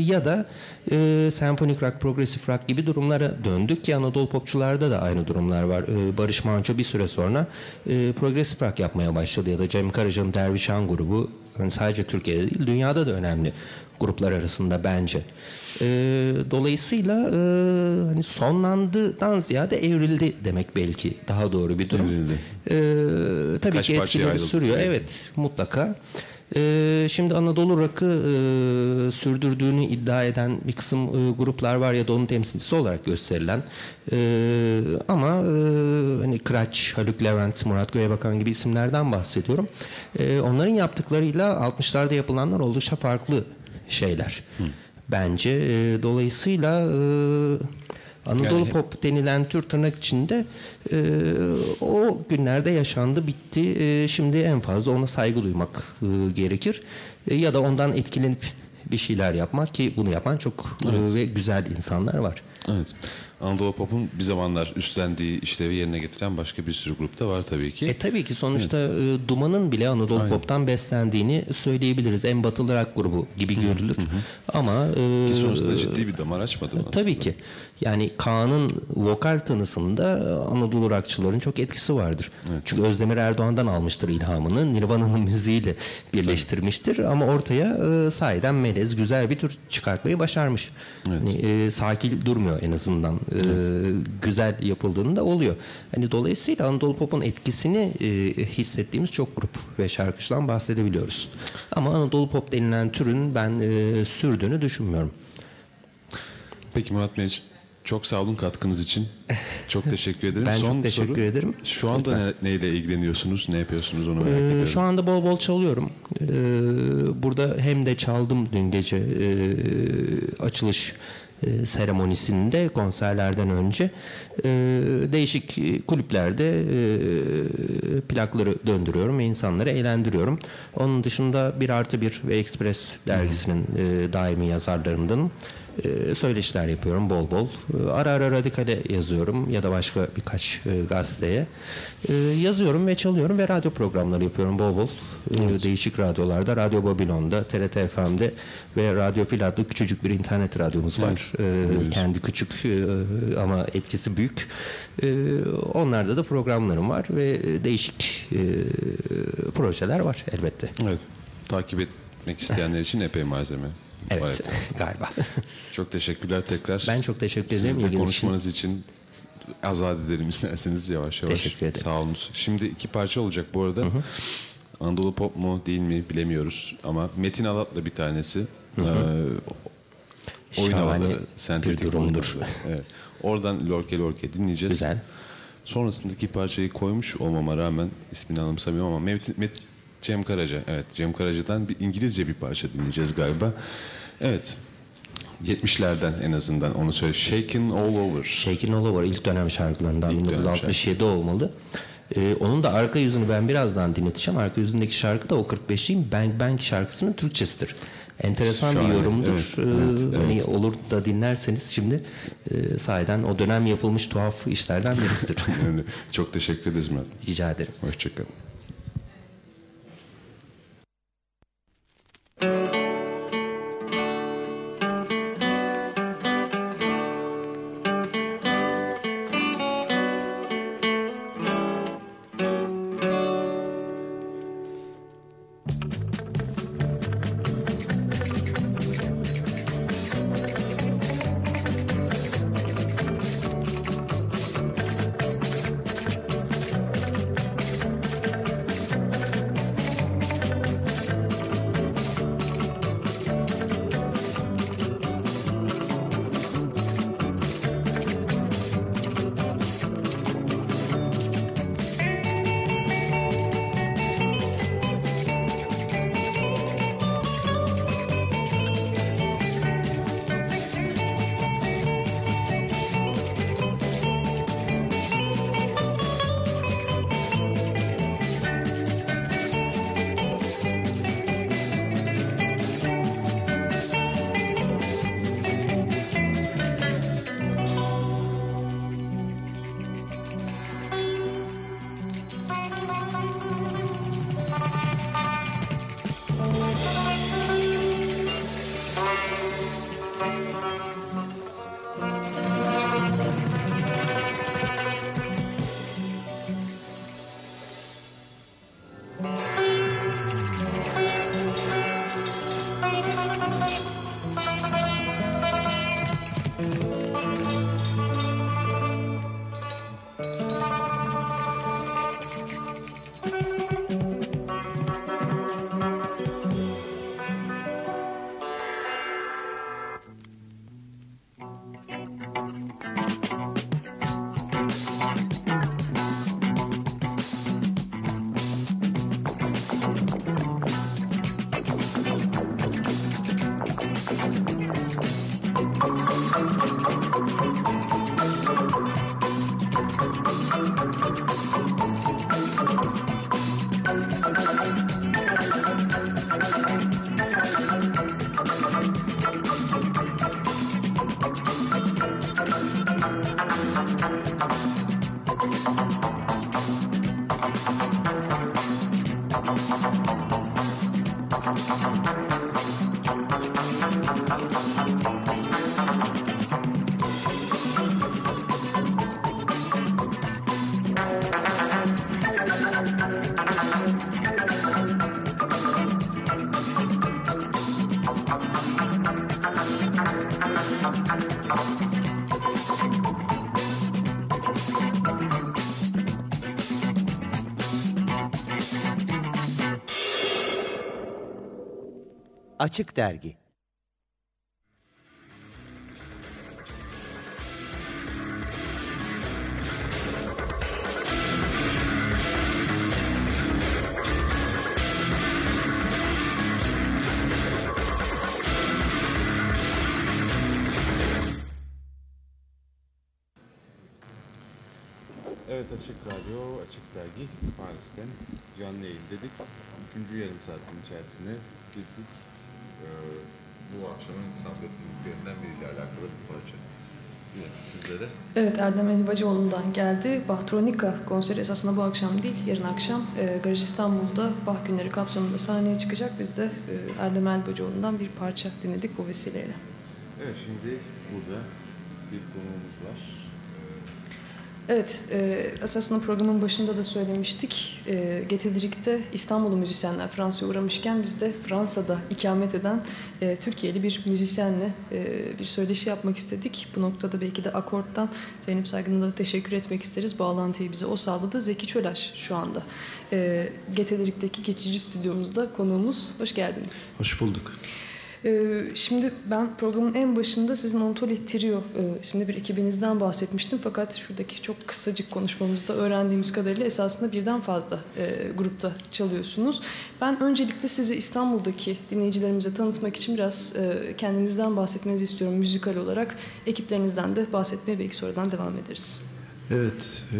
ya da e, senfonik rock, progresif rock gibi durumlara döndük ki Anadolu popçularda da aynı durumlar var. E, Barış Manço bir süre sonra e, progresif rock yapmaya başladı ya da Cem Karaca'nın Dervişan grubu hani sadece Türkiye'de değil dünyada da önemli gruplar arasında bence. E, dolayısıyla e, hani sonlandıdan ziyade evrildi demek belki daha doğru bir durum. Evrildi. E, tabii Kaç ki etkileri sürüyor. Evet mutlaka. E, şimdi Anadolu Rock'ı e, sürdürdüğünü iddia eden bir kısım e, gruplar var ya da onun temsilcisi olarak gösterilen. E, ama e, hani Kıraç, Haluk Levent, Murat Göğebakan gibi isimlerden bahsediyorum. E, onların yaptıklarıyla 60'larda yapılanlar oldukça farklı şeyler. Bence e, dolayısıyla e, Anadolu Yani- pop denilen tür tırnak içinde e, o günlerde yaşandı bitti. E, şimdi en fazla ona saygı duymak e, gerekir. E, ya da ondan etkilenip bir şeyler yapmak ki bunu yapan çok e, ve güzel insanlar var. Evet. Anadolu Pop'un bir zamanlar üstlendiği işlevi yerine getiren başka bir sürü grupta var tabii ki. E tabii ki sonuçta e, Duman'ın bile Anadolu Aynen. Pop'tan beslendiğini söyleyebiliriz. En batılı rock grubu gibi görülür. Ama e, Ki sonrasında ciddi bir damar açmadı mı Tabii aslında? ki. Yani Kaan'ın vokal tınısında Anadolu rockçıların çok etkisi vardır. Çünkü Özdemir Erdoğan'dan almıştır ilhamını. Nirvana'nın <laughs> müziğiyle birleştirmiştir. Ama ortaya e, sahiden melez, güzel bir tür çıkartmayı başarmış. Hani, e, sakil durmuyor en azından. E, Güzel yapıldığında oluyor. Hani dolayısıyla Anadolu Pop'un etkisini e, hissettiğimiz çok grup ve şarkıcıdan bahsedebiliyoruz. Ama Anadolu Pop denilen türün ben e, sürdüğünü düşünmüyorum. Peki Murat Meriç çok sağ olun katkınız için. Çok teşekkür ederim. <laughs> Ben çok Son teşekkür soru. ederim. Şu anda Lütfen. ne, neyle ilgileniyorsunuz? Ne yapıyorsunuz onu merak Ee, ediyorum. şu anda bol bol çalıyorum. Ee, burada hem de çaldım dün gece e, açılış e, seremonisinde konserlerden önce Ee, değişik e, kulüplerde e, plakları döndürüyorum ve insanları eğlendiriyorum. Onun dışında bir artı bir ve Express dergisinin e, daimi yazarlarındanım. E, söyleşiler yapıyorum bol bol. E, ara ara Radikal'e yazıyorum ya da başka birkaç e, gazeteye. E, yazıyorum ve çalıyorum ve radyo programları yapıyorum bol bol. E, Değişik radyolarda, Radyo Babilon'da, TRT FM'de ve Radyo Fil adlı küçücük bir internet radyomuz var. E, kendi küçük e, ama etkisi büyük. Onlarda da programlarım var ve değişik e, projeler var elbette. Evet. Takip etmek isteyenler için epey malzeme. Evet, <laughs> galiba. Çok teşekkürler tekrar. Ben çok teşekkür ederim. Siz de ilginiz konuşmanız için azat edelim isterseniz yavaş yavaş. Teşekkür ederim. Sağ olun. Şimdi iki parça olacak bu arada. Anadolu Pop mu değil mi bilemiyoruz ama Metin Alat'la bir tanesi. Hı hı. Ee, oyun havaları, sentetik bir durumdur. Evet. Oradan Lorke Lorke dinleyeceğiz. Güzel. Sonrasındaki parçayı koymuş olmama rağmen ismini anımsamıyorum ama Met, Met, Cem Karaca. Evet Cem Karaca'dan bir İngilizce bir parça dinleyeceğiz galiba. Evet. 70'lerden en azından onu söyle. Shaken All Over. Shaken All Over ilk dönem şarkılarından İlk dönem 1967 olmalı. Ee, onun da arka yüzünü ben birazdan dinleteceğim. Arka yüzündeki şarkı da o 45'liğin Bang Bang şarkısının Türkçesidir. Enteresan Şahane, bir yorumdur. evet, Ee, evet, hani evet. olur da dinlerseniz şimdi e, sahiden o dönem yapılmış tuhaf işlerden birisidir. <laughs> Çok teşekkür ederiz Murat. Rica ederim. Hoşçakalın. Açık Dergi Evet Açık Radyo, Açık Dergi Paris'ten canlı yayın dedik. Üçüncü yarım saatin içerisine girdik. Ee, bu akşamın İstanbul etkinliklerinden biriyle alakalı bir parça. Buyurun sizlere. Evet Erdem Elvacıoğlu'ndan geldi. Bahtronika konseri esasında bu akşam değil, yarın akşam e, Garaj İstanbul'da Bah Günleri kapsamında sahneye çıkacak. Biz de e, Erdem Elvacıoğlu'ndan bir parça dinledik bu vesileyle. Evet şimdi burada bir konuğumuz var. Evet, e, esasında programın başında da söylemiştik. E, Getirdirik'te İstanbul'u müzisyenler Fransa'ya uğramışken biz de Fransa'da ikamet eden e, Türkiye'li bir müzisyenle e, bir söyleşi yapmak istedik. Bu noktada belki de Akort'tan Zeynep Saygın'a da teşekkür etmek isteriz. Bağlantıyı bize o sağladı. Zeki Çölaş şu anda. E, Getirdirik'teki geçici stüdyomuzda konuğumuz. Hoş geldiniz. Hoş bulduk. Ee, Şimdi ben programın en başında sizin Ontoli Trio e, isimli bir ekibinizden bahsetmiştim. Fakat şuradaki çok kısacık konuşmamızda öğrendiğimiz kadarıyla esasında birden fazla e, grupta çalıyorsunuz. Ben öncelikle sizi İstanbul'daki dinleyicilerimize tanıtmak için biraz e, kendinizden bahsetmenizi istiyorum müzikal olarak. Ekiplerinizden de bahsetmeye belki sonradan devam ederiz. Evet, e,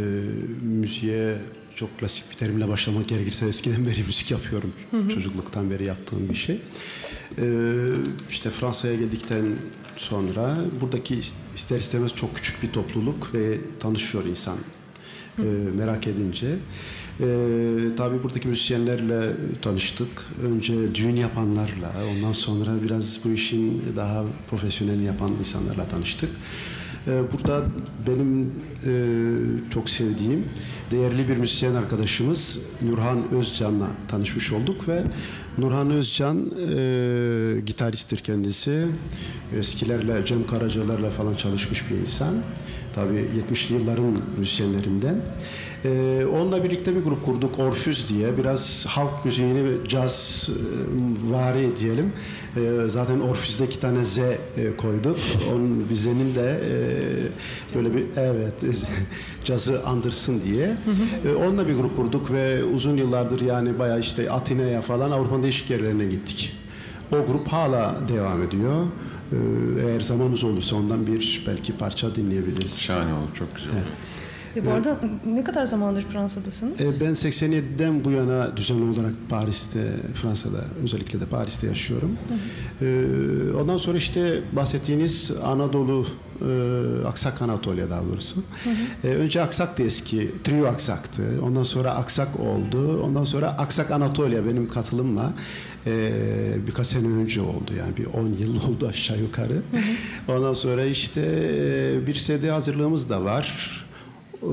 müziğe çok klasik bir terimle başlamak gerekirse eskiden beri müzik yapıyorum. Hı hı. Çocukluktan beri yaptığım bir şey. E, işte Fransa'ya geldikten sonra buradaki is- ister istemez çok küçük bir topluluk ve tanışıyor insan e, merak edince. E, tabii buradaki müzisyenlerle tanıştık. Önce düğün yapanlarla, ondan sonra biraz bu işin daha profesyonel yapan insanlarla tanıştık. Ee, Burada benim e, çok sevdiğim değerli bir müzisyen arkadaşımız Nurhan Özcan'la tanışmış olduk ve Nurhan Özcan e, gitaristtir kendisi. Eskilerle Cem Karacalar'la falan çalışmış bir insan. Tabii 70'li yılların müzisyenlerinden. Ee, onunla birlikte bir grup kurduk Orfüz diye. Biraz halk müziğini caz e, vari diyelim. Ee, zaten Orfüz'de iki tane Z e, koyduk. Onun bizenin de e, böyle bir evet <laughs> cazı andırsın diye. Ee, onunla bir grup kurduk ve uzun yıllardır yani bayağı işte Atina'ya falan Avrupa'nın değişik yerlerine gittik. O grup hala devam ediyor. Ee, eğer zamanımız olursa ondan bir belki parça dinleyebiliriz. Şahane olur, çok güzel olur. E, bu arada ne kadar zamandır Fransa'dasınız? E, Ben 87'den bu yana düzenli olarak Paris'te, Fransa'da özellikle de Paris'te yaşıyorum. E, Ondan sonra işte bahsettiğiniz Anadolu, e, Aksak Anatolia daha doğrusu. E, Önce Aksak'tı eski, trio Aksak'tı. Ondan sonra Aksak oldu. Ondan sonra Aksak Anatolia benim katılımla e, birkaç sene önce oldu. Yani bir 10 yıl <laughs> oldu aşağı yukarı. Ondan sonra işte e, bir CD hazırlığımız da var. Ee,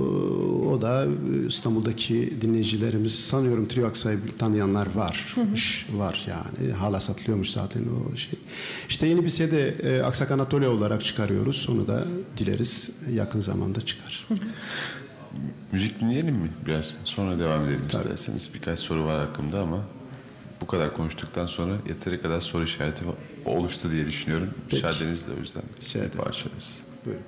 O da İstanbul'daki dinleyicilerimiz sanıyorum Trio Aksa'yı tanıyanlar var. Var yani. Hala satılıyormuş zaten o şey. İşte yeni bir CD e, Aksak Anatolia olarak çıkarıyoruz. Onu da dileriz yakın zamanda çıkar. Müzik dinleyelim mi biraz? Sonra devam edelim isterseniz. Birkaç soru var hakkımda ama bu kadar konuştuktan sonra yeteri kadar soru işareti oluştu diye düşünüyorum. Peki. Müsaadenizle o yüzden Rica ederim. Buyurun.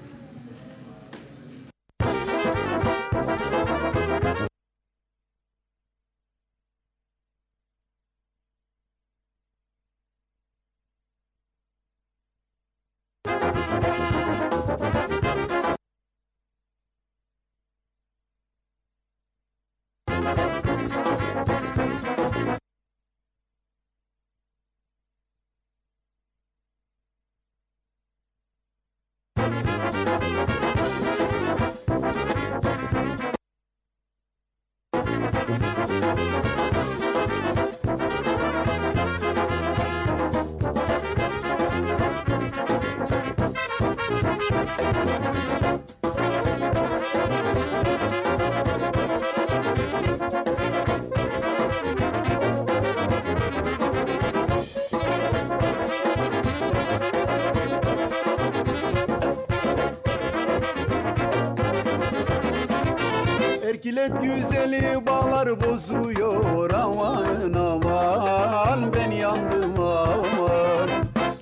Güzeli bağlar bozuyor aman aman. Ben yandım aman.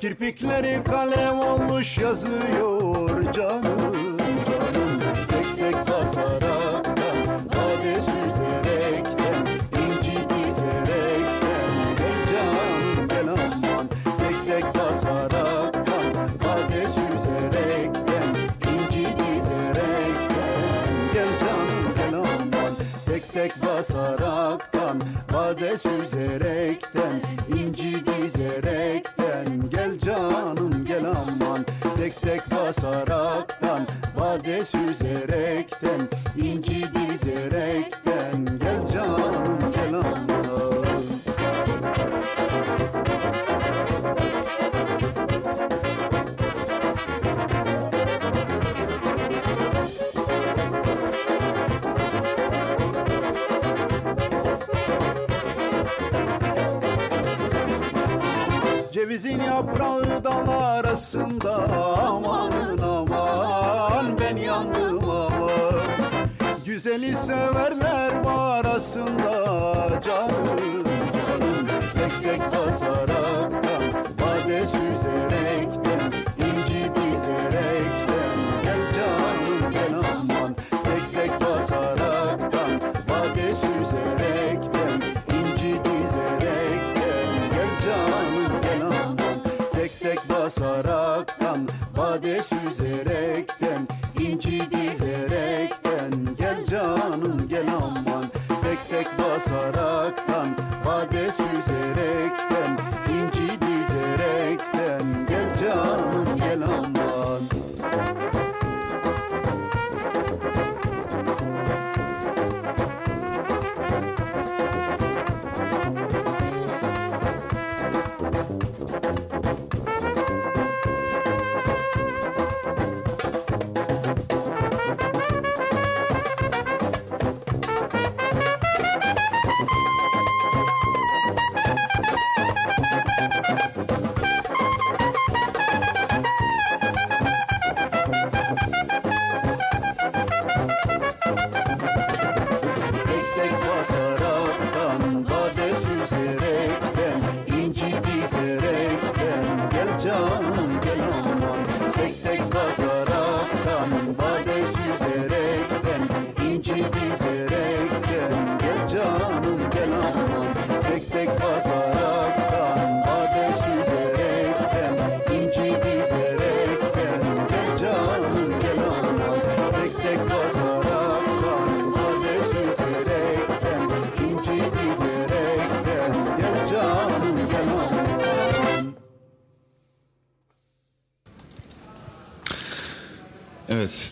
Kirpikleri kalem olmuş yazıyor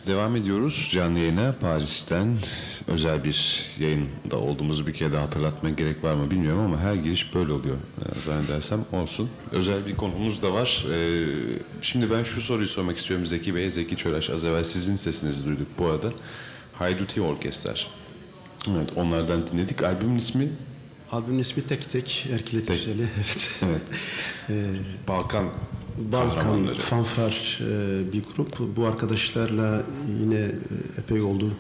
devam ediyoruz canlı yayına Paris'ten. Özel bir yayında olduğumuzu bir kere daha hatırlatmaya gerek var mı bilmiyorum ama her giriş böyle oluyor e, zannedersem olsun. Özel bir konumuz da var. E, Şimdi ben şu soruyu sormak istiyorum Zeki Bey'e. Zeki Çöraş, az evvel sizin sesinizi duyduk bu arada. Hayduti Orkestrar. Evet, onlardan dinledik. Albümün ismi? Albümün ismi Tek Tek Erkile Tüseli. <laughs> Evet. Evet. Balkan Balkan fanfar e, bir grup. Bu arkadaşlarla yine e, epey oldu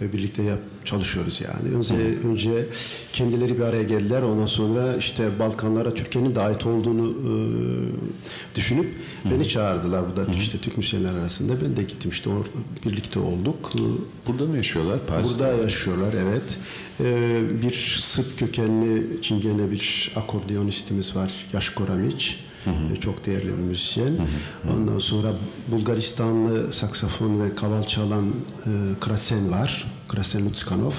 e, birlikte yap, çalışıyoruz yani. Önce, önce kendileri bir araya geldiler. Ondan sonra işte Balkanlara Türkiye'nin de ait olduğunu e, düşünüp beni çağırdılar. Bu da işte Türk müzisyenler arasında. Ben de gittim işte or- birlikte olduk. Burada mı yaşıyorlar Paris'te? Burada yaşıyorlar evet. E, bir Sırp kökenli Çingene bir akordeonistimiz var. Yaşko Ramiç. E, Çok değerli bir müzisyen. Ondan sonra Bulgaristanlı saksafon ve kaval çalan e, Krasen var. Krasen Lutskanov.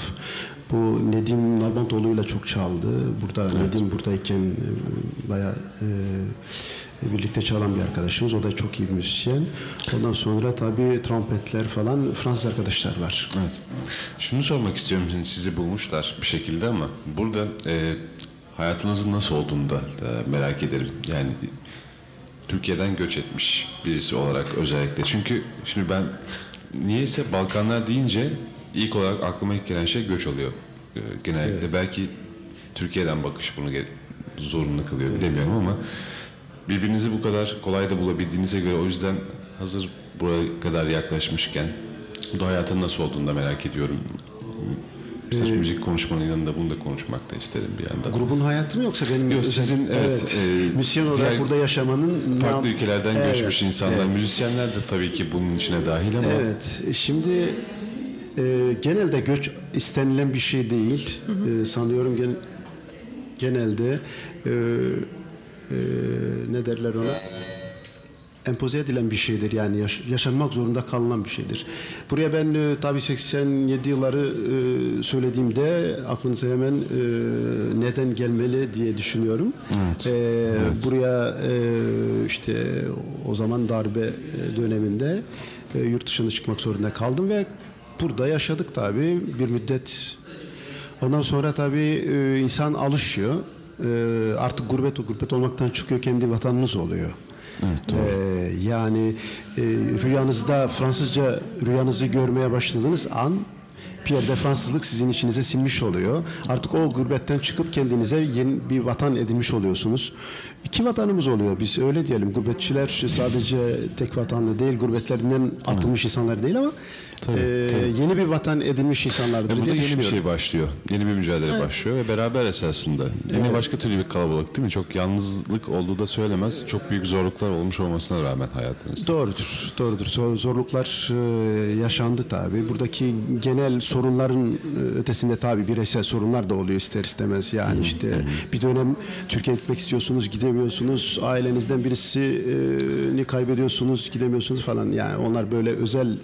Bu Nedim Nalbantoğlu'yla çok çaldı. Burada Nedim buradayken e, bayağı e, birlikte çalan bir arkadaşımız. O da çok iyi bir müzisyen. Ondan sonra tabii trompetler falan Fransız arkadaşlar var. Evet. Şunu sormak istiyorum. Sizi bulmuşlar bir şekilde ama burada e, hayatınızın nasıl olduğunu da e, merak ederim. Yani Türkiye'den göç etmiş birisi olarak özellikle. Çünkü şimdi ben niyeyse Balkanlar deyince ilk olarak aklıma ilk gelen şey göç oluyor. E, genellikle belki Türkiye'den bakış bunu zorunlu kılıyor bilemiyorum ama birbirinizi bu kadar kolay da bulabildiğinize göre o yüzden hazır buraya kadar yaklaşmışken bu da hayatın nasıl olduğunu da merak ediyorum. Sırf Ee, müzik konuşmanın yanında bunu da konuşmak da isterim bir yandan. Grubun hayatı mı yoksa benim Yok özel- sizin evet, e, müzisyen olarak diğer burada yaşamanın farklı ülkelerden Evet, göçmüş insanlar, evet. müzisyenler de tabii ki bunun içine dahil ama Evet, şimdi e, genelde göç istenilen bir şey değil. E, sanıyorum gen, genelde e, e, ne derler ona? Empoze edilen bir şeydir yani yaş- yaşanmak zorunda kalınan bir şeydir. Buraya ben e, tabii 87 yılları e, söylediğimde aklınıza hemen e, neden gelmeli diye düşünüyorum. Evet. E, Evet. Buraya e, işte o zaman darbe e, döneminde e, yurt dışına çıkmak zorunda kaldım ve burada yaşadık tabii bir müddet. Ondan sonra tabii e, insan alışıyor. E, artık gurbet gurbet olmaktan çıkıyor kendi vatanınız oluyor. Ee, yani e, rüyanızda Fransızca rüyanızı görmeye başladığınız an bir yerde Fransızlık sizin içinize sinmiş oluyor. Artık o gurbetten çıkıp kendinize yeni bir vatan edinmiş oluyorsunuz. İki vatanımız oluyor. Biz öyle diyelim. Gurbetçiler sadece tek vatanlı değil, gurbetlerinden atılmış insanlar değil ama Tabii, e, tabii. yeni bir vatan edinmiş insanlardır Ve burada diye yeni bir şey başlıyor. Yeni bir mücadele Evet. başlıyor ve beraber esasında. Yine Evet. başka türlü bir kalabalık değil mi? Çok yalnızlık olduğu da söylemez. Çok büyük zorluklar olmuş olmasına rağmen hayatınızda. Doğrudur, doğrudur. Zor- Zorluklar e, yaşandı tabii. Buradaki genel sorunların e, ötesinde tabii bireysel sorunlar da oluyor ister istemez. Yani işte bir dönem Türkiye'ye gitmek istiyorsunuz, gidemiyorsunuz. Ailenizden birisini kaybediyorsunuz, gidemiyorsunuz falan. Yani onlar böyle özel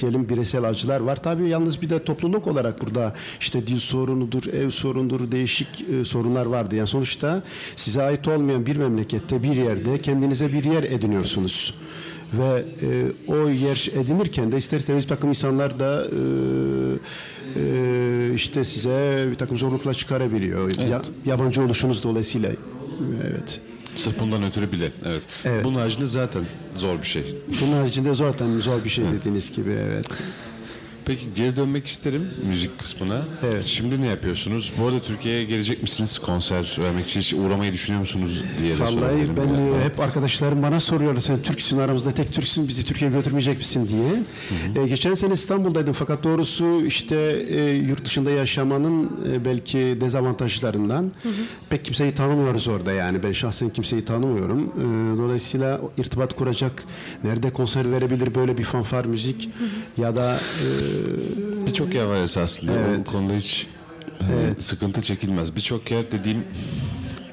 diyelim bireysel acılar var. Tabii yalnız bir de topluluk olarak burada işte dil sorunudur, ev sorunudur, değişik e, sorunlar vardı. Yani sonuçta size ait olmayan bir memlekette, bir yerde kendinize bir yer ediniyorsunuz. Ve e, o yer edinirken de ister istemez bir takım insanlar da e, e, işte size bir takım zorluklar çıkarabiliyor. Ya- yabancı oluşunuz dolayısıyla. Evet. Sırf bundan ötürü bile. Evet. Bunun haricinde zaten zor bir şey. Bunun haricinde zaten zor bir şey dediğiniz gibi evet. Peki geri dönmek isterim müzik kısmına. Evet. Şimdi ne yapıyorsunuz? Bu arada Türkiye'ye gelecek misiniz? Konser vermek için hiç uğramayı düşünüyor musunuz diye de Vallahi ben yani. e, hep arkadaşlarım bana soruyorlar sen Türksün aramızda tek Türksün bizi Türkiye'ye götürmeyecek misin diye. E, geçen sene İstanbul'daydım fakat doğrusu işte e, yurt dışında yaşamanın e, belki dezavantajlarından pek kimseyi tanımıyoruz orada yani ben şahsen kimseyi tanımıyorum. E, dolayısıyla irtibat kuracak nerede konser verebilir böyle bir fanfar müzik ya da e, Birçok yer var esasında. Evet. O konuda hiç hani sıkıntı çekilmez. Birçok yer dediğim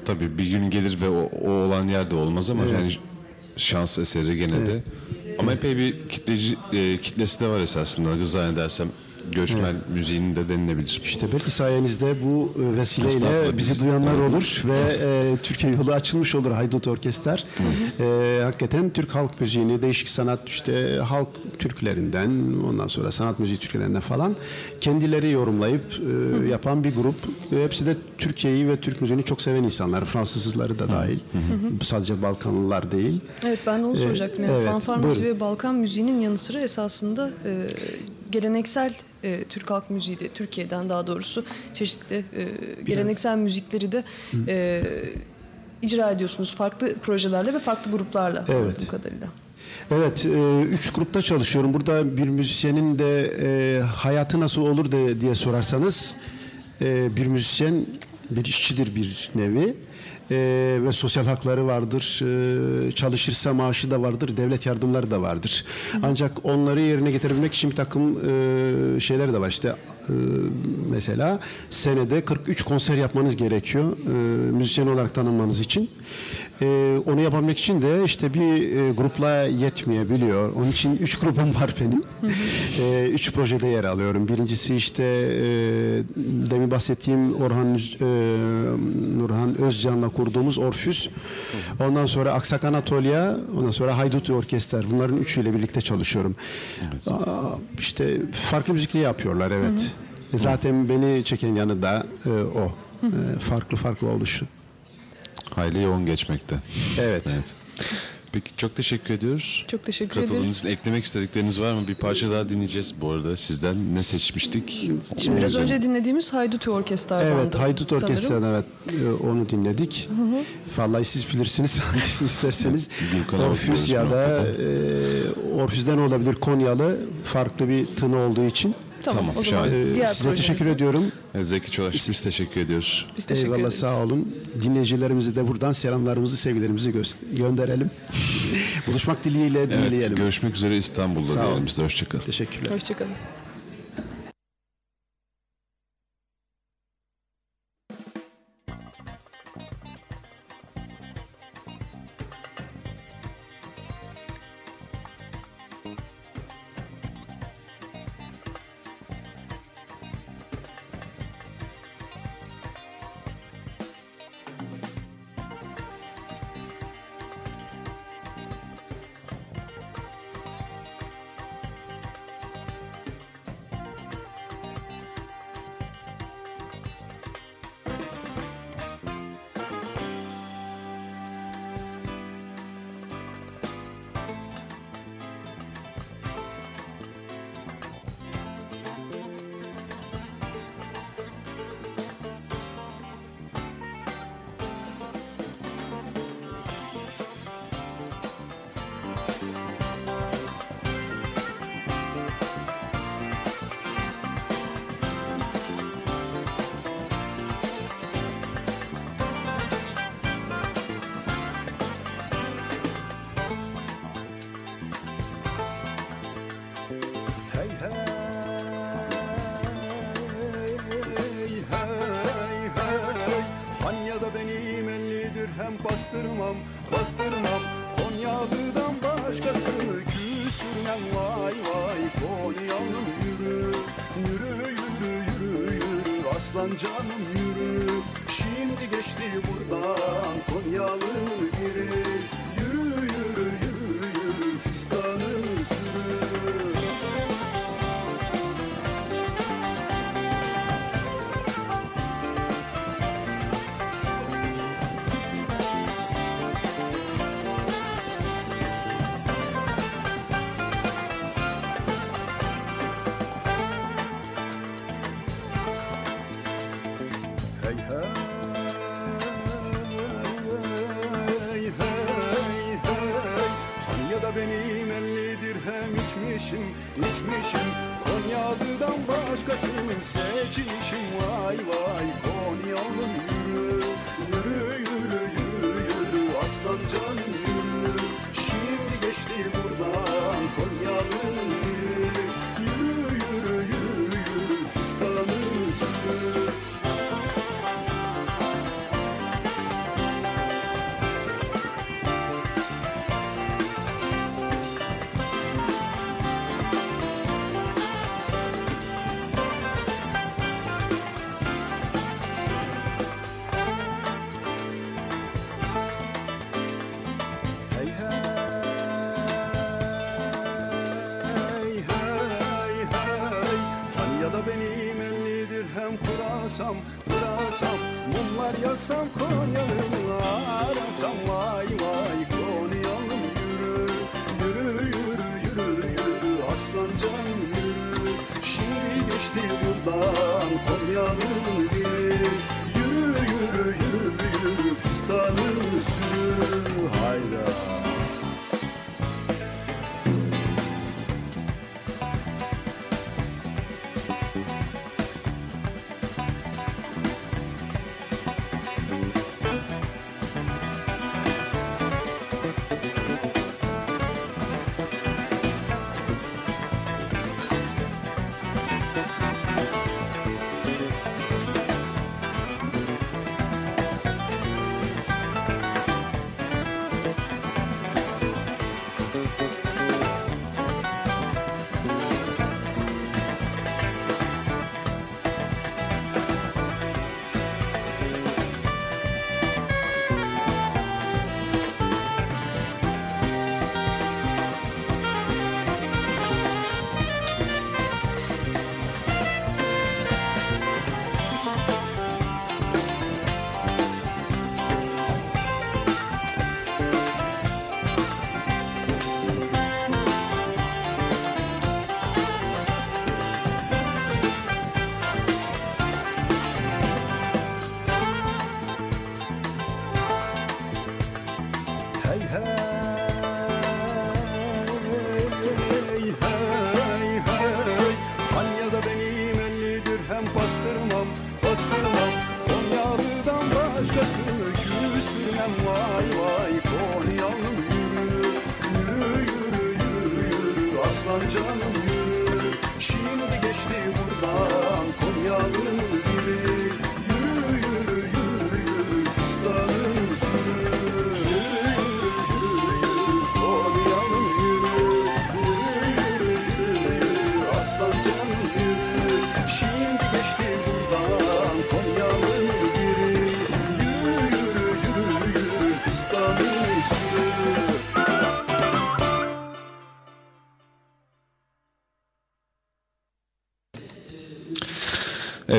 tabii bir gün gelir ve o, o olan yer de olmaz ama Evet. yani şans eseri gene de. Ama epey bir kitleci, e, kitlesi de var esasında. Hızlı zannedersem göçmen müziğinin de denilebilir. İşte belki sayenizde bu e, vesileyle bizi biz- duyanlar Evet. olur ve e, Türkiye yolu açılmış olur Haydut Orkester. E, hakikaten Türk halk müziğini, değişik sanat işte halk türkülerinden, ondan sonra sanat müziği türkülerinden falan kendileri yorumlayıp e, yapan bir grup. E, hepsi de Türkiye'yi ve Türk müziğini çok seven insanlar. Fransızları da dahil. Sadece Balkanlılar değil. Evet ben de onu Ee, soracaktım. Yani evet, fanfar müziği ve Balkan müziğinin yanı sıra esasında e, geleneksel e, Türk halk müziği de Türkiye'den daha doğrusu çeşitli e, geleneksel müzikleri de e, icra ediyorsunuz farklı projelerle ve farklı gruplarla Evet. kadarıyla. Evet, e, üç grupta çalışıyorum. Burada bir müzisyenin de e, hayatı nasıl olur de, diye sorarsanız e, bir müzisyen bir işçidir bir nevi. E, ve sosyal hakları vardır. E, çalışırsa maaşı da vardır. Devlet yardımları da vardır. Ancak onları yerine getirebilmek için bir takım e, şeyler de var. İşte e, mesela senede 43 konser yapmanız gerekiyor. E, müzisyen olarak tanınmanız için. E, onu yapabilmek için de işte bir e, grupla yetmeyebiliyor. Onun için üç <laughs> grubum var benim. E, üç projede yer alıyorum. Birincisi işte e, demin bahsettiğim Orhan e, Nurhan Özcan'la kurduğumuz Orfüs. Ondan sonra Aksak Anatolia, ondan sonra Haydut Orkester. Bunların üçüyle birlikte çalışıyorum. Aa, işte farklı müzikle yapıyorlar evet. Zaten beni çeken yanı da e, o. E, farklı farklı oluşu. Hayli yoğun geçmekte. Evet. Peki çok teşekkür ediyoruz. Çok teşekkür Katıldığınız ederiz. için eklemek istedikleriniz var mı? Bir parça daha dinleyeceğiz bu arada. Sizden ne seçmiştik? Şimdi biraz önce dinlediğimiz Haydut Orkestra'dan. Evet, Haydut. Orkestra'dan evet e, onu dinledik. Hı hı. Vallahi siz bilirsiniz <laughs> hangisini isterseniz. Bakıyoruz ya da e, Orfüs'den olabilir Konyalı farklı bir tını olduğu için. Tamam, o zaman E, diğer size teşekkür ediyorum. Evet, Zeki Çolaş biz teşekkür ediyoruz. Biz teşekkür Eyvallah ederiz. sağ olun. Dinleyicilerimize de buradan selamlarımızı, sevgilerimizi göster- gönderelim. <laughs> Buluşmak dileğiyle Evet, dileyelim. görüşmek üzere İstanbul'da Sağ olun. diyelim biz de. Hoşçakalın. Teşekkürler. Hoşçakalın.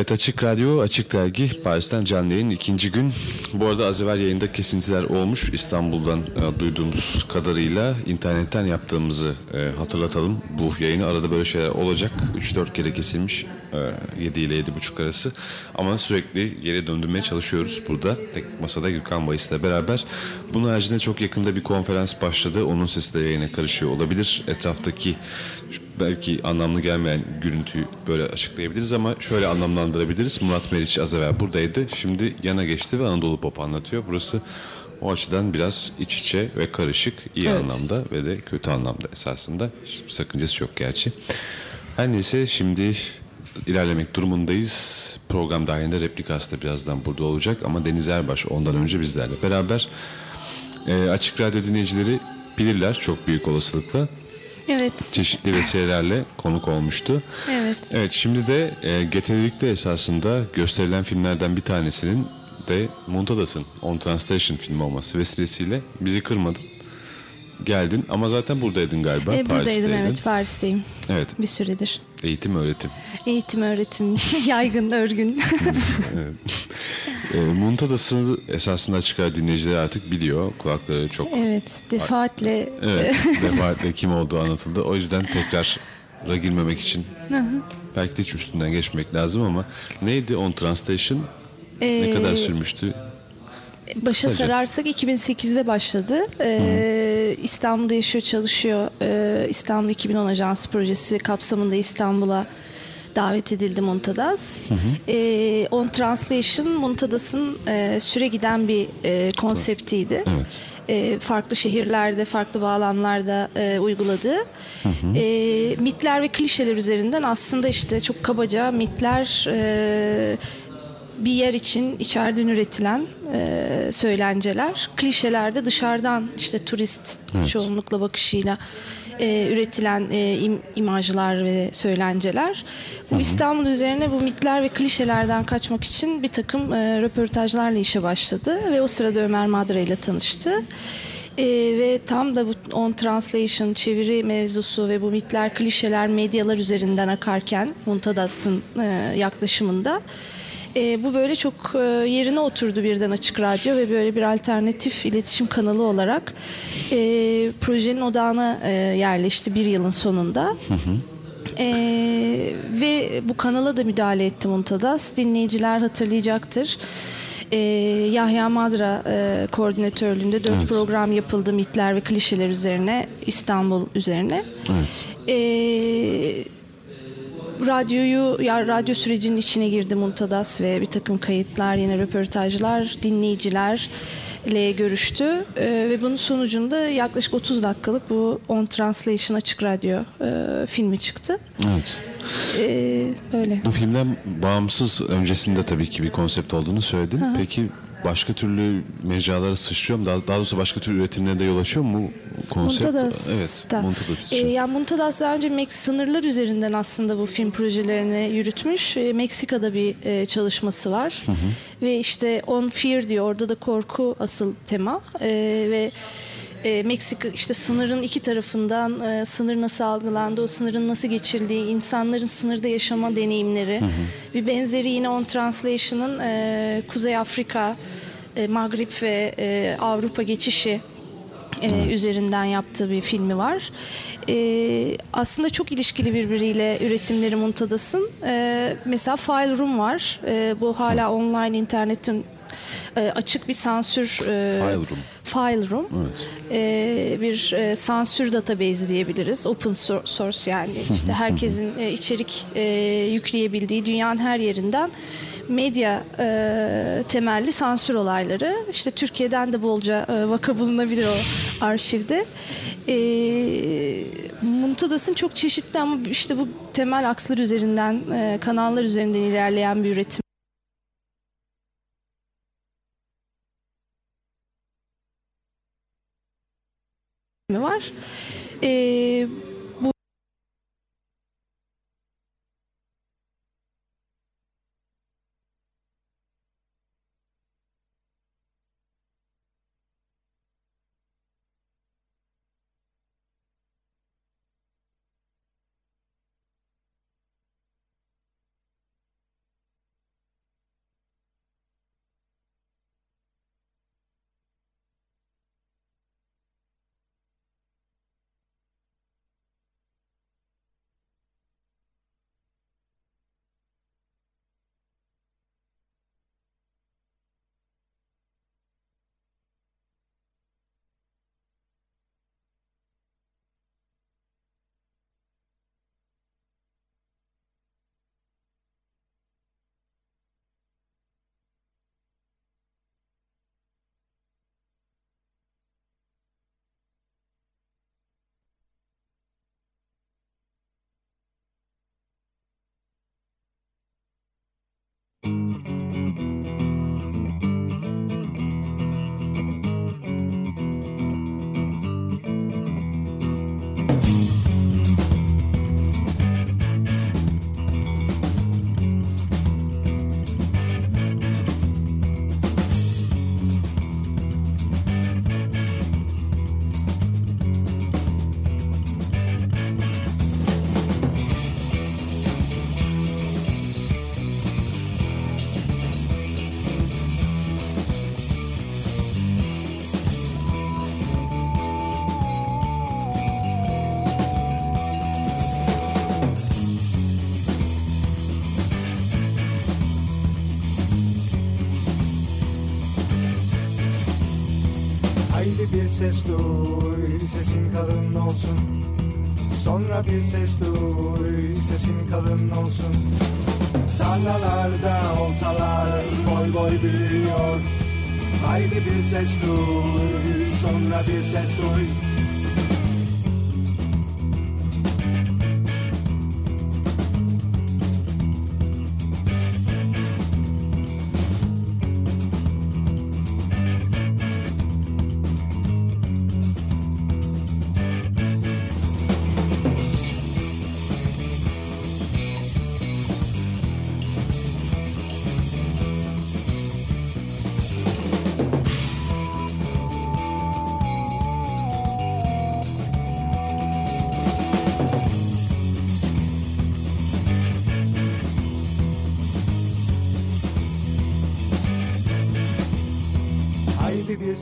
Evet Açık Radyo, Açık Dergi, Paris'ten canlı yayın ikinci gün. Bu arada az evvel yayında kesintiler olmuş. İstanbul'dan e, duyduğumuz kadarıyla internetten yaptığımızı e, hatırlatalım. Bu yayını arada böyle şeyler olacak. 3-4 kere kesilmiş. E, 7 ile 7.30 arası. Ama sürekli geri döndürmeye çalışıyoruz burada. Tek masada Gürkan Bayıs'la beraber. Bunun haricinde çok yakında bir konferans başladı. Onun sesi de yayına karışıyor olabilir. Etraftaki belki anlamlı gelmeyen görüntüyü böyle açıklayabiliriz ama şöyle anlamlandırabiliriz. Murat Meriç az evvel buradaydı. Şimdi yana geçti ve Anadolu Pop anlatıyor. Burası o açıdan biraz iç içe ve karışık iyi Evet. anlamda ve de kötü anlamda esasında. Hiçbir sakıncası yok gerçi. Her neyse şimdi ilerlemek durumundayız. Program dahilinde replikası da birazdan burada olacak ama Deniz Erbaş ondan önce bizlerle beraber. e, Açık Radyo dinleyicileri bilirler çok büyük olasılıkla. Evet. Çeşitli vesilelerle konuk olmuştu. Evet. Evet şimdi de e, Getirik'te esasında gösterilen filmlerden bir tanesinin de Muntadas'ın On Translation filmi olması vesilesiyle bizi kırmadın. Geldin ama zaten buradaydın galiba. E, buradaydım evet Paris'teyim Evet. bir süredir. Eğitim öğretim. Eğitim öğretim <laughs> yaygın örgün. <laughs> evet. E, Muntadas'ı esasında açık radyo dinleyicileri artık biliyor. Kulakları çok evet defaatle. Evet, <laughs> defaatle kim olduğu anlatıldı. O yüzden tekrara girmemek için Hı hı. belki de hiç üstünden geçmek lazım ama neydi On Translation? ne Ee, kadar sürmüştü? Başa Kısaca. sararsak 2008'de başladı. Ee, İstanbul'da yaşıyor, çalışıyor. Ee, İstanbul 2010 Ajansı projesi kapsamında İstanbul'a davet edildi Muntadas. Ee, On Translation Muntadas'ın e, süre giden bir e, konseptiydi. Evet. E, farklı şehirlerde, farklı bağlamlarda e, uyguladığı. E, mitler ve klişeler üzerinden aslında işte çok kabaca mitler e, bir yer için içeriden üretilen e, söylenceler. Klişeler de dışarıdan işte turist Evet. çoğunlukla bakışıyla e, üretilen e, im- imajlar ve söylenceler. Bu İstanbul üzerine bu mitler ve klişelerden kaçmak için bir takım e, röportajlarla işe başladı ve o sırada Ömer Madra ile tanıştı. E, ve tam da bu on translation çeviri mevzusu ve bu mitler klişeler medyalar üzerinden akarken Muntadas'ın e, yaklaşımında e, bu böyle çok e, yerine oturdu birden Açık Radyo ve böyle bir alternatif iletişim kanalı olarak e, projenin odağına e, yerleşti bir yılın sonunda. E, ve bu kanala da müdahale etti Muntadas. Dinleyiciler hatırlayacaktır. E, Yahya Madra e, koordinatörlüğünde dört Evet. program yapıldı mitler ve klişeler üzerine İstanbul üzerine. Evet. E, radyoyu ya radyo sürecinin içine girdi Muntadas ve bir takım kayıtlar, yine röportajlar, dinleyicilerle görüştü Ee, ve bunun sonucunda yaklaşık 30 dakikalık bu On Translation açık radyo e, filmi çıktı. Evet. Ee, böyle. Bu filmden bağımsız öncesinde tabii ki bir konsept olduğunu söyledin. Hı. Peki başka türlü mecralara sıçrıyor mu? Daha, daha doğrusu başka türlü üretimlere de yol açıyor mu bu konsept? Muntadas'ta. Evet, Muntadas Ee, için. yani Muntadas daha önce Mex sınırlar üzerinden aslında bu film projelerini yürütmüş. Ee, Meksika'da bir e, çalışması var. Hı hı. Ve işte On Fear diyor orada da korku asıl tema. Ee, ve e, Meksika işte sınırın iki tarafından e, sınır nasıl algılandı, o sınırın nasıl geçildiği, insanların sınırda yaşama deneyimleri. Hı hı. Bir benzeri yine On Translation'ın e, Kuzey Afrika, e, Magrib ve e, Avrupa geçişi e, üzerinden yaptığı bir filmi var. E, aslında çok ilişkili birbiriyle üretimleri Muntadas'ın. E, mesela File Room var. E, bu hala online internetin e, açık bir sansür e, File Room. File Room. Evet. E, bir e, sansür database diyebiliriz. Open source yani işte <laughs> herkesin e, içerik e, yükleyebildiği dünyanın her yerinden medya e, temelli sansür olayları. İşte Türkiye'den de bolca e, vaka bulunabilir o <laughs> arşivde. E, Muntadas'ın çok çeşitli ama işte bu temel akslar üzerinden, e, kanallar üzerinden ilerleyen bir üretim. Var. E, ses duy, sesin kalın olsun. Sonra bir ses duy, sesin kalın olsun. Tarlalarda oltalar boy boy büyüyor. Haydi bir ses duy, sonra bir ses duy.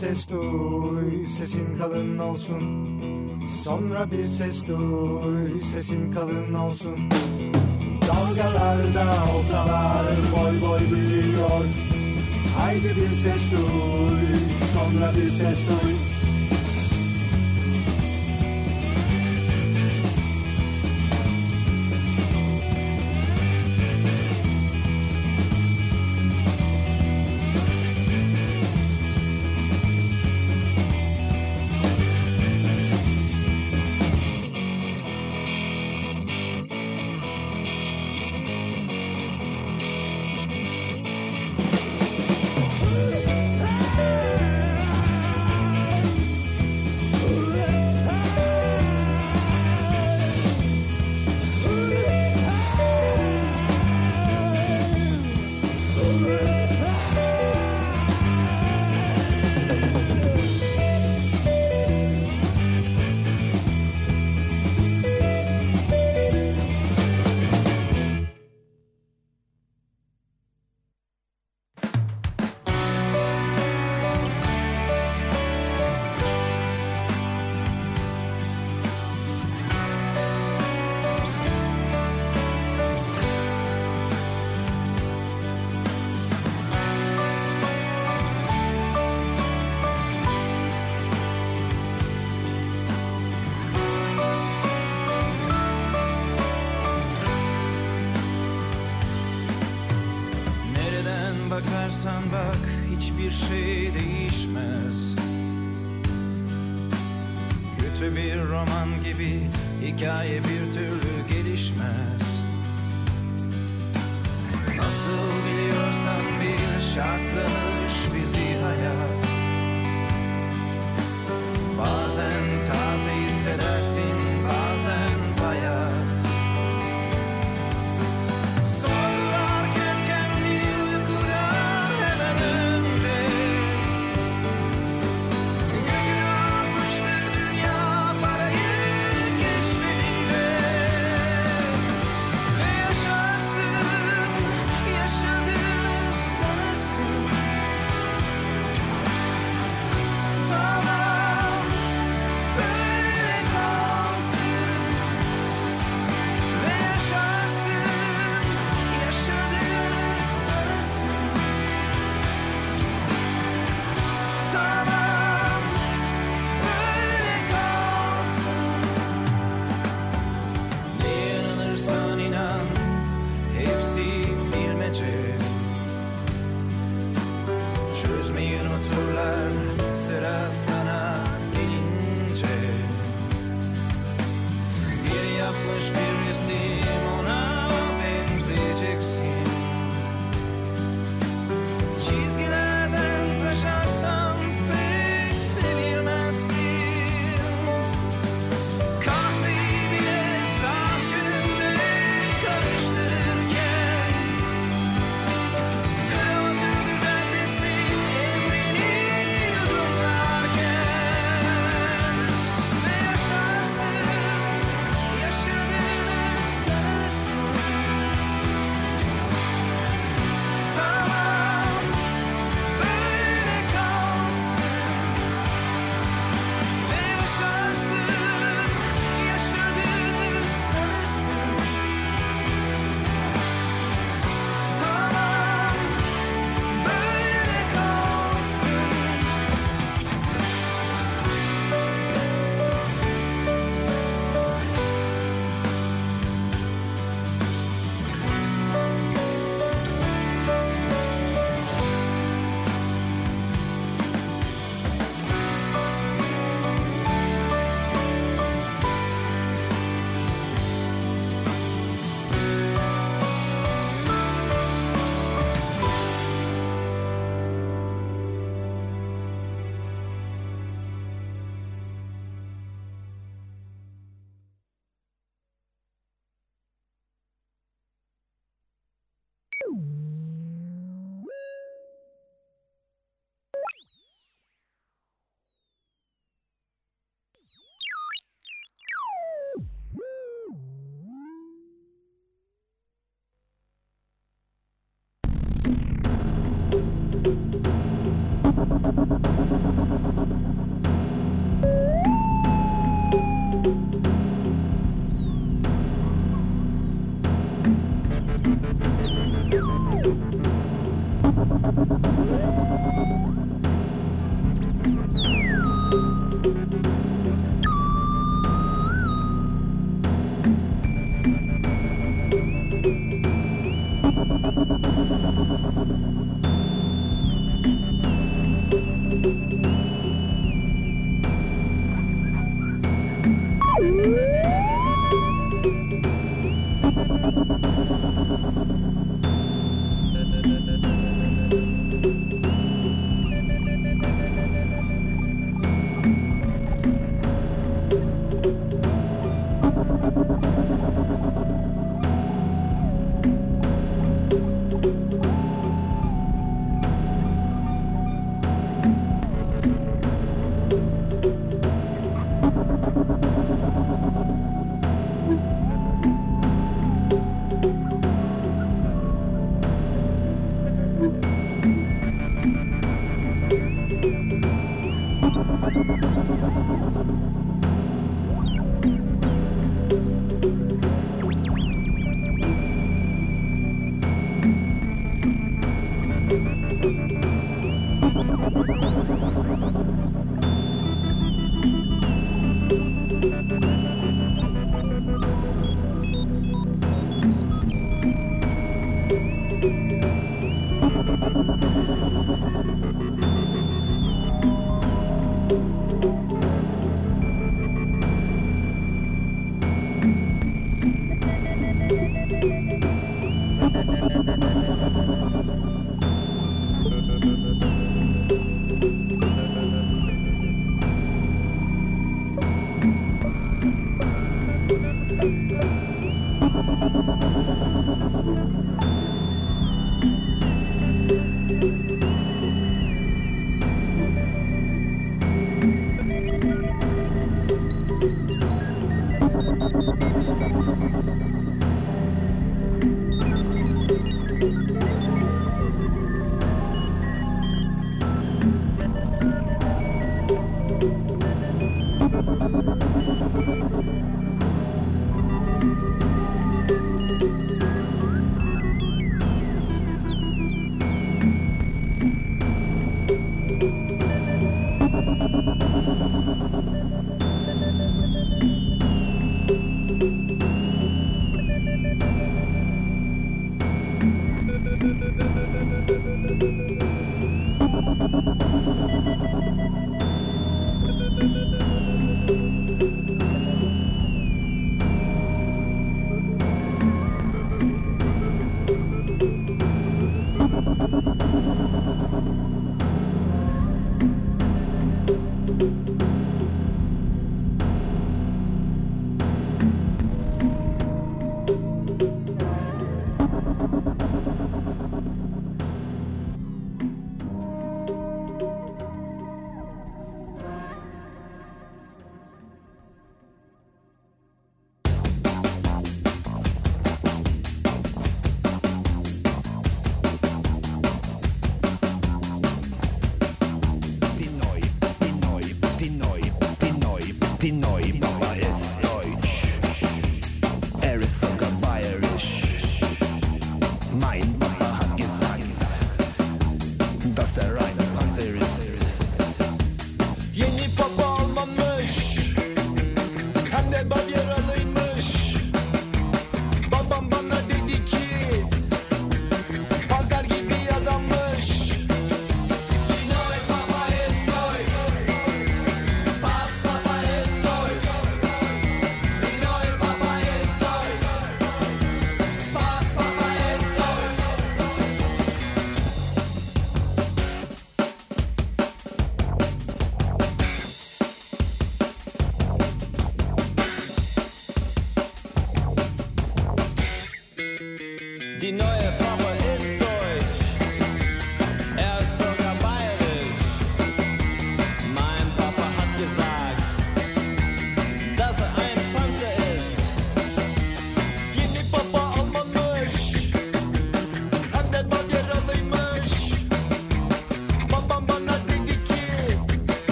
Ses duy, sesin kalın olsun. Sonra bir ses duy, sesin kalın olsun. Dalgalarda oltalar boy boy büyüyor. Haydi bir ses duy, sonra bir ses duy. Hiçbir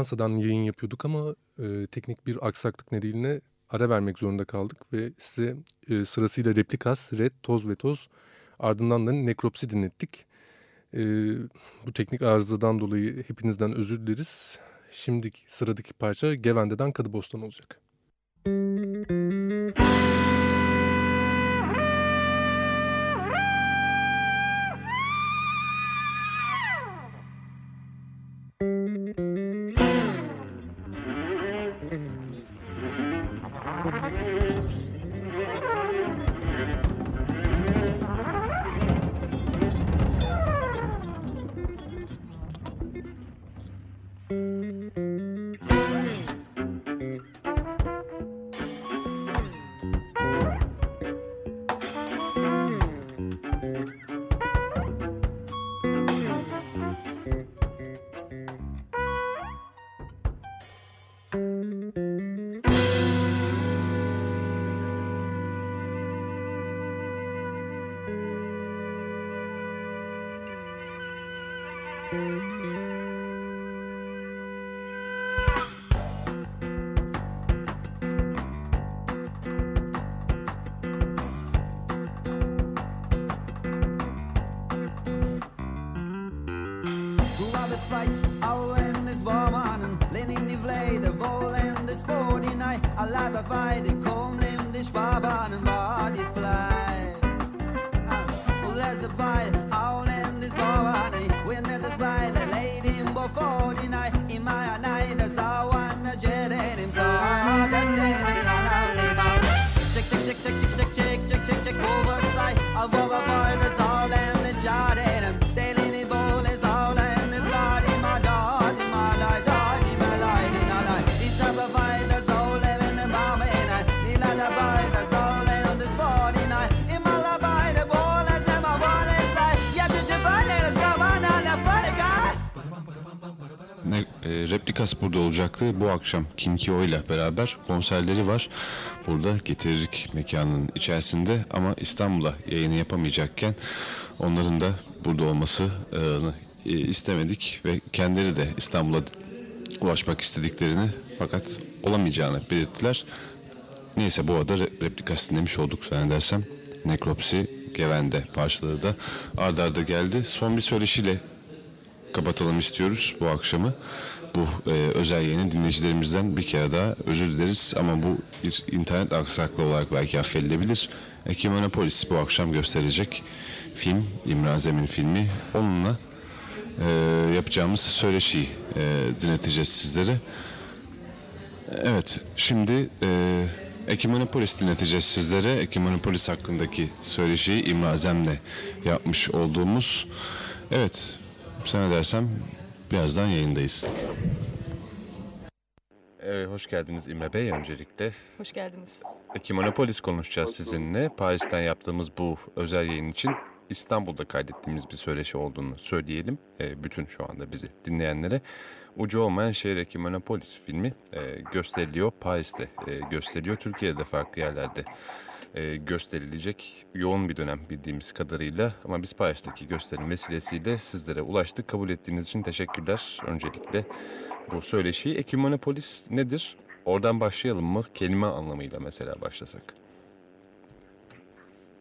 Fransa'dan yayın yapıyorduk ama e, teknik bir aksaklık nedeniyle ara vermek zorunda kaldık ve size e, sırasıyla Replikas, Red, Toz ve Toz ardından da Nekropsi dinlettik. E, bu teknik arızadan dolayı hepinizden özür dileriz. Şimdi sıradaki parça Gevende'den Kadı Bostan olacak. Alles Replikas burada olacaktı. Bu akşam Kinkio ile beraber konserleri var. Burada Getiririk mekanının içerisinde ama İstanbul'a yayını yapamayacakken onların da burada olmasını e, istemedik ve kendileri de İstanbul'a ulaşmak istediklerini fakat olamayacağını belirttiler. Neyse bu arada re- Replikas dinlemiş olduk zannedersem. Nekropsi, Gevende parçaları da ardarda arda geldi. Son bir söyleşiyle kapatalım istiyoruz bu akşamı. Bu e, özel yayının dinleyicilerimizden bir kere daha özür dileriz ama bu bir internet aksaklığı olarak belki affedilebilir. Ekimonopolis bu akşam gösterecek film, İmran Zemin filmi. Onunla e, yapacağımız söyleşiyi e, dinleteceğiz sizlere. Evet, şimdi e, Ekimonopolis dinleteceğiz sizlere. Ekimonopolis hakkındaki söyleşiyi İmran Zem'le yapmış olduğumuz. Evet, sana dersem birazdan yayındayız. Evet, hoş geldiniz İmre Bey öncelikle. Hoş geldiniz. Ekimonopolis konuşacağız sizinle. Paris'ten yaptığımız bu özel yayın için İstanbul'da kaydettiğimiz bir söyleşi olduğunu söyleyelim. E, bütün şu anda bizi dinleyenlere. Ucu olmayan şehir Ekimonopolis filmi e, gösteriliyor. Paris'te e, gösteriliyor. Türkiye'de de farklı yerlerde e, gösterilecek yoğun bir dönem bildiğimiz kadarıyla. Ama biz Paris'teki gösterim vesilesiyle sizlere ulaştık. Kabul ettiğiniz için teşekkürler. Öncelikle bu söyleşiyi. Ekimonopolis nedir? Oradan başlayalım mı? Kelime anlamıyla mesela başlasak.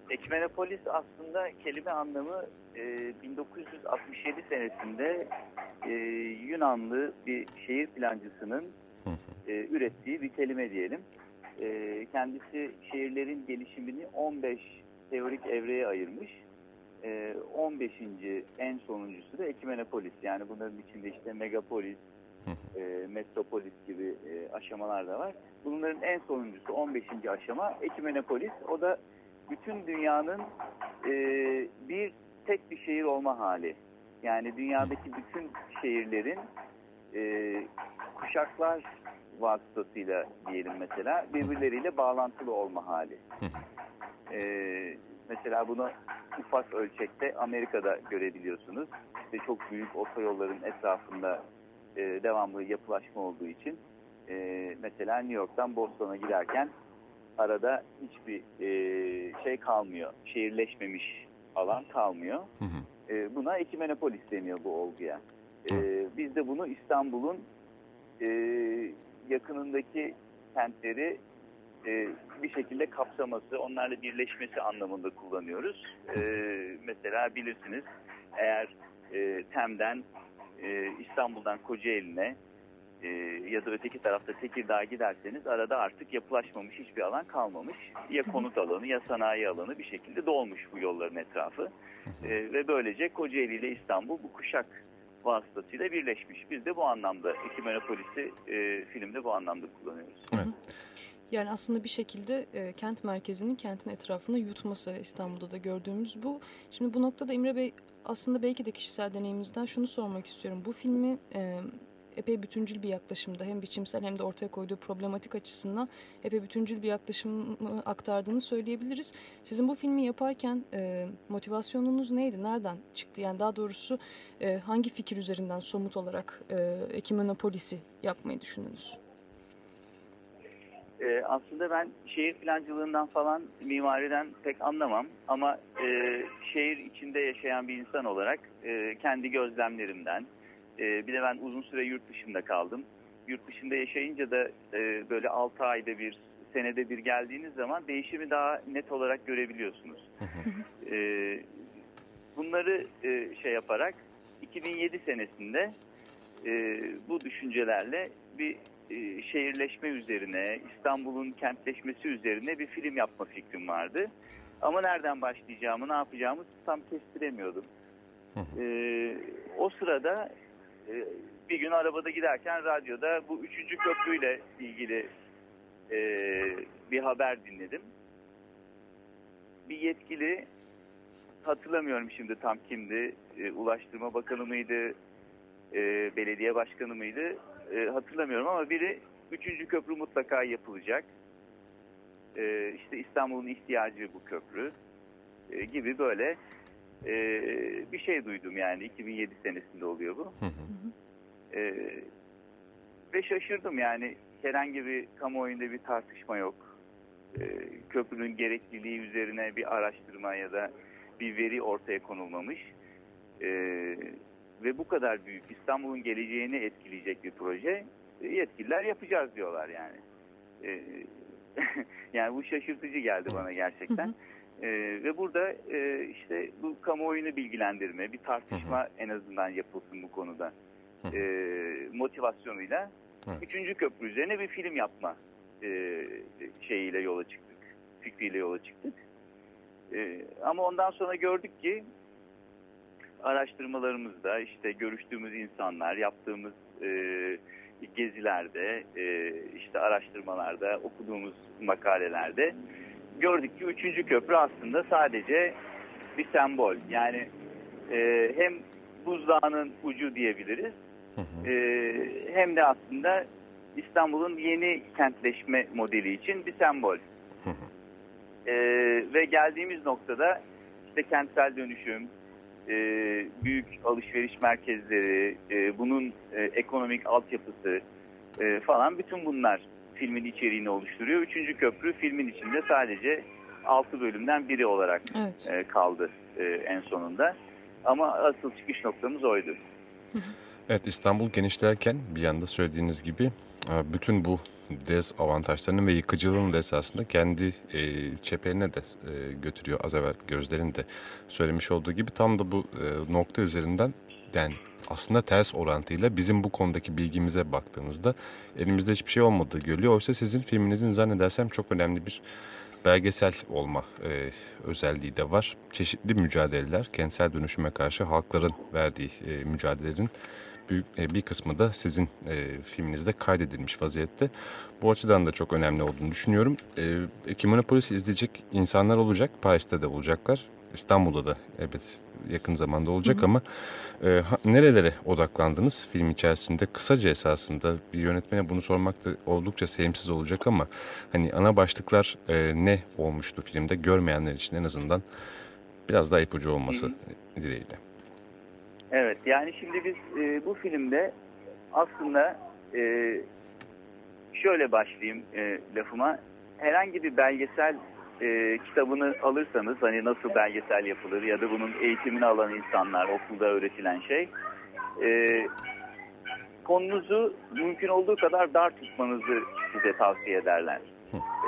Ekmenopolis aslında kelime anlamı e, 1967 senesinde e, Yunanlı bir şehir plancısının e, ürettiği bir kelime diyelim. E, kendisi şehirlerin gelişimini 15 teorik evreye ayırmış. E, 15. en sonuncusu da Ekmenopolis. Yani bunların içinde işte megapolis, e, metropolis gibi e, aşamalar da var. Bunların en sonuncusu 15. aşama Ekimenopolis. O da bütün dünyanın e, bir tek bir şehir olma hali. Yani dünyadaki bütün şehirlerin e, kuşaklar vasıtasıyla diyelim mesela birbirleriyle bağlantılı olma hali. E, mesela bunu ufak ölçekte Amerika'da görebiliyorsunuz. İşte çok büyük otoyolların etrafında e, devamlı yapılaşma olduğu için e, mesela New York'tan Boston'a giderken arada hiçbir e, şey kalmıyor. Şehirleşmemiş alan kalmıyor. E, buna ekimenopolis deniyor bu olguya. E, biz de bunu İstanbul'un e, yakınındaki kentleri e, bir şekilde kapsaması, onlarla birleşmesi anlamında kullanıyoruz. E, mesela bilirsiniz eğer e, Tem'den e, İstanbul'dan Kocaeli'ne e, ya da öteki tarafta Tekirdağ'a giderseniz arada artık yapılaşmamış hiçbir alan kalmamış. Ya konut alanı ya sanayi alanı bir şekilde dolmuş bu yolların etrafı. E, ve böylece Kocaeli ile İstanbul bu kuşak vasıtasıyla birleşmiş. Biz de bu anlamda Ekimenopolis'i e, filmde bu anlamda kullanıyoruz. Yani aslında bir şekilde e, kent merkezinin kentin etrafına yutması İstanbul'da da gördüğümüz bu. Şimdi bu noktada Emre Bey aslında belki de kişisel deneyimizden şunu sormak istiyorum. Bu filmi e, epey bütüncül bir yaklaşımda hem biçimsel hem de ortaya koyduğu problematik açısından epey bütüncül bir yaklaşımı aktardığını söyleyebiliriz. Sizin bu filmi yaparken e, motivasyonunuz neydi? Nereden çıktı? Yani daha doğrusu e, hangi fikir üzerinden somut olarak e, Ekimenopolis'i yapmayı düşündünüz? Ee, aslında ben şehir plancılığından falan mimariden pek anlamam ama e, şehir içinde yaşayan bir insan olarak e, kendi gözlemlerimden e, bir de ben uzun süre yurt dışında kaldım. Yurt dışında yaşayınca da e, böyle 6 ayda bir senede bir geldiğiniz zaman değişimi daha net olarak görebiliyorsunuz. E, bunları e, şey yaparak 2007 senesinde e, bu düşüncelerle bir e, şehirleşme üzerine, İstanbul'un kentleşmesi üzerine bir film yapma fikrim vardı. Ama nereden başlayacağımı, ne yapacağımı tam kestiremiyordum. E, o sırada e, bir gün arabada giderken radyoda bu üçüncü köprüyle ilgili e, bir haber dinledim. Bir yetkili hatırlamıyorum şimdi tam kimdi. E, Ulaştırma Bakanı mıydı? e, belediye başkanı mıydı? E, hatırlamıyorum ama biri üçüncü köprü mutlaka yapılacak. E, işte İstanbul'un ihtiyacı bu köprü e, gibi böyle e, bir şey duydum yani 2007 senesinde oluyor bu. E, ve şaşırdım yani herhangi bir kamuoyunda bir tartışma yok. E, köprünün gerekliliği üzerine bir araştırma ya da bir veri ortaya konulmamış. E, ve bu kadar büyük İstanbul'un geleceğini etkileyecek bir proje e, yetkililer yapacağız diyorlar yani. E, <laughs> yani bu şaşırtıcı geldi bana gerçekten. E, ve burada e, işte bu kamuoyunu bilgilendirme, bir tartışma en azından yapılsın bu konuda e, motivasyonuyla üçüncü köprü üzerine bir film yapma e, şeyiyle yola çıktık, fikriyle yola çıktık. E, ama ondan sonra gördük ki araştırmalarımızda işte görüştüğümüz insanlar, yaptığımız e, gezilerde, e, işte araştırmalarda, okuduğumuz makalelerde gördük ki üçüncü köprü aslında sadece bir sembol. Yani e, hem buzdağının ucu diyebiliriz e, hem de aslında İstanbul'un yeni kentleşme modeli için bir sembol. E, ve geldiğimiz noktada işte kentsel dönüşüm, e, büyük alışveriş merkezleri, e, bunun e, ekonomik altyapısı e, falan bütün bunlar filmin içeriğini oluşturuyor. Üçüncü köprü filmin içinde sadece 6 bölümden biri olarak e, kaldı e, en sonunda. Ama asıl çıkış noktamız oydu. Evet İstanbul genişlerken bir yanda söylediğiniz gibi e, bütün bu dezavantajlarının ve yıkıcılığını da esasında kendi e, çeperine de e, götürüyor. Az evvel Gözler'in de söylemiş olduğu gibi tam da bu e, nokta üzerinden yani aslında ters orantıyla bizim bu konudaki bilgimize baktığımızda elimizde hiçbir şey olmadığı görülüyor. Oysa sizin filminizin zannedersem çok önemli bir belgesel olma e, özelliği de var. Çeşitli mücadeleler, kentsel dönüşüme karşı halkların verdiği e, mücadelelerin büyük e, bir kısmı da sizin e, filminizde kaydedilmiş vaziyette. Bu açıdan da çok önemli olduğunu düşünüyorum. E, Ekimonopolis'i izleyecek insanlar olacak, Paris'te de olacaklar. İstanbul'da da evet yakın zamanda olacak Hı hı. ama e, ha- nerelere odaklandınız film içerisinde? Kısaca esasında bir yönetmene bunu sormak da oldukça sevimsiz olacak ama hani ana başlıklar e, ne olmuştu filmde görmeyenler için en azından biraz daha ipucu olması dileğiyle. Evet yani şimdi biz e, bu filmde aslında e, şöyle başlayayım e, lafıma. Herhangi bir belgesel e, kitabını alırsanız hani nasıl belgesel yapılır ya da bunun eğitimini alan insanlar okulda öğretilen şey e, konunuzu mümkün olduğu kadar dar tutmanızı size tavsiye ederler.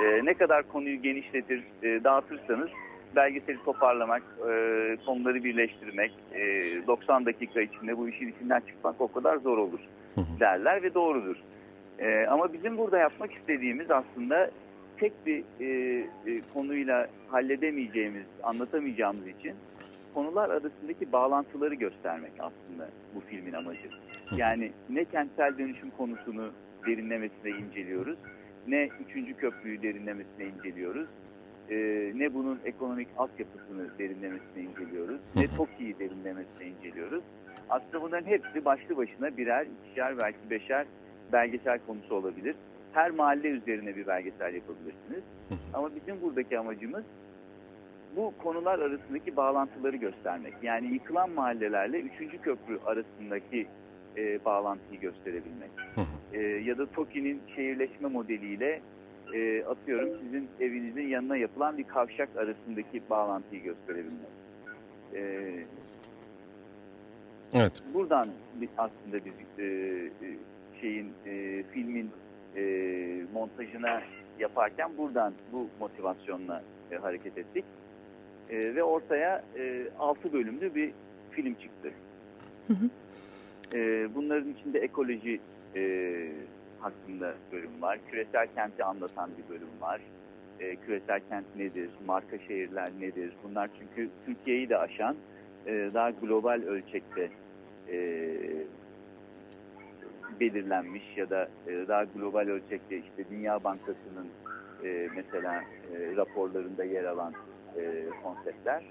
E, ne kadar konuyu genişletir, e, dağıtırsanız belgeseli toparlamak, e, konuları birleştirmek, e, 90 dakika içinde bu işin içinden çıkmak o kadar zor olur derler ve doğrudur. E, ama bizim burada yapmak istediğimiz aslında tek bir e, e, konuyla halledemeyeceğimiz, anlatamayacağımız için konular arasındaki bağlantıları göstermek aslında bu filmin amacı. Yani ne kentsel dönüşüm konusunu derinlemesine inceliyoruz, ne üçüncü köprüyü derinlemesine inceliyoruz, e, ne bunun ekonomik altyapısını derinlemesine inceliyoruz, ne TOKİ'yi derinlemesine inceliyoruz. Aslında bunların hepsi başlı başına birer, ikişer, belki beşer belgesel konusu olabilir. Her mahalle üzerine bir belgesel yapabilirsiniz. Ama bizim buradaki amacımız bu konular arasındaki bağlantıları göstermek. Yani yıkılan mahallelerle 3. köprü arasındaki e, bağlantıyı gösterebilmek. E, ya da TOKİ'nin şehirleşme modeliyle e, atıyorum sizin evinizin yanına yapılan bir kavşak arasındaki bağlantıyı gösterebilmek. E, Evet. buradan aslında biz e, e, şeyin e, filmin e, montajına yaparken buradan bu motivasyonla e, hareket ettik E, ve ortaya e, 6 bölümlü bir film çıktı. E, bunların içinde ekoloji e, hakkında bölüm var, küresel kenti anlatan bir bölüm var. E, küresel kent nedir, marka şehirler nedir? Bunlar çünkü Türkiye'yi de aşan e, daha global ölçekte e, belirlenmiş ya da e, daha global ölçekte işte Dünya Bankası'nın e, mesela e, raporlarında yer alan e, konseptler.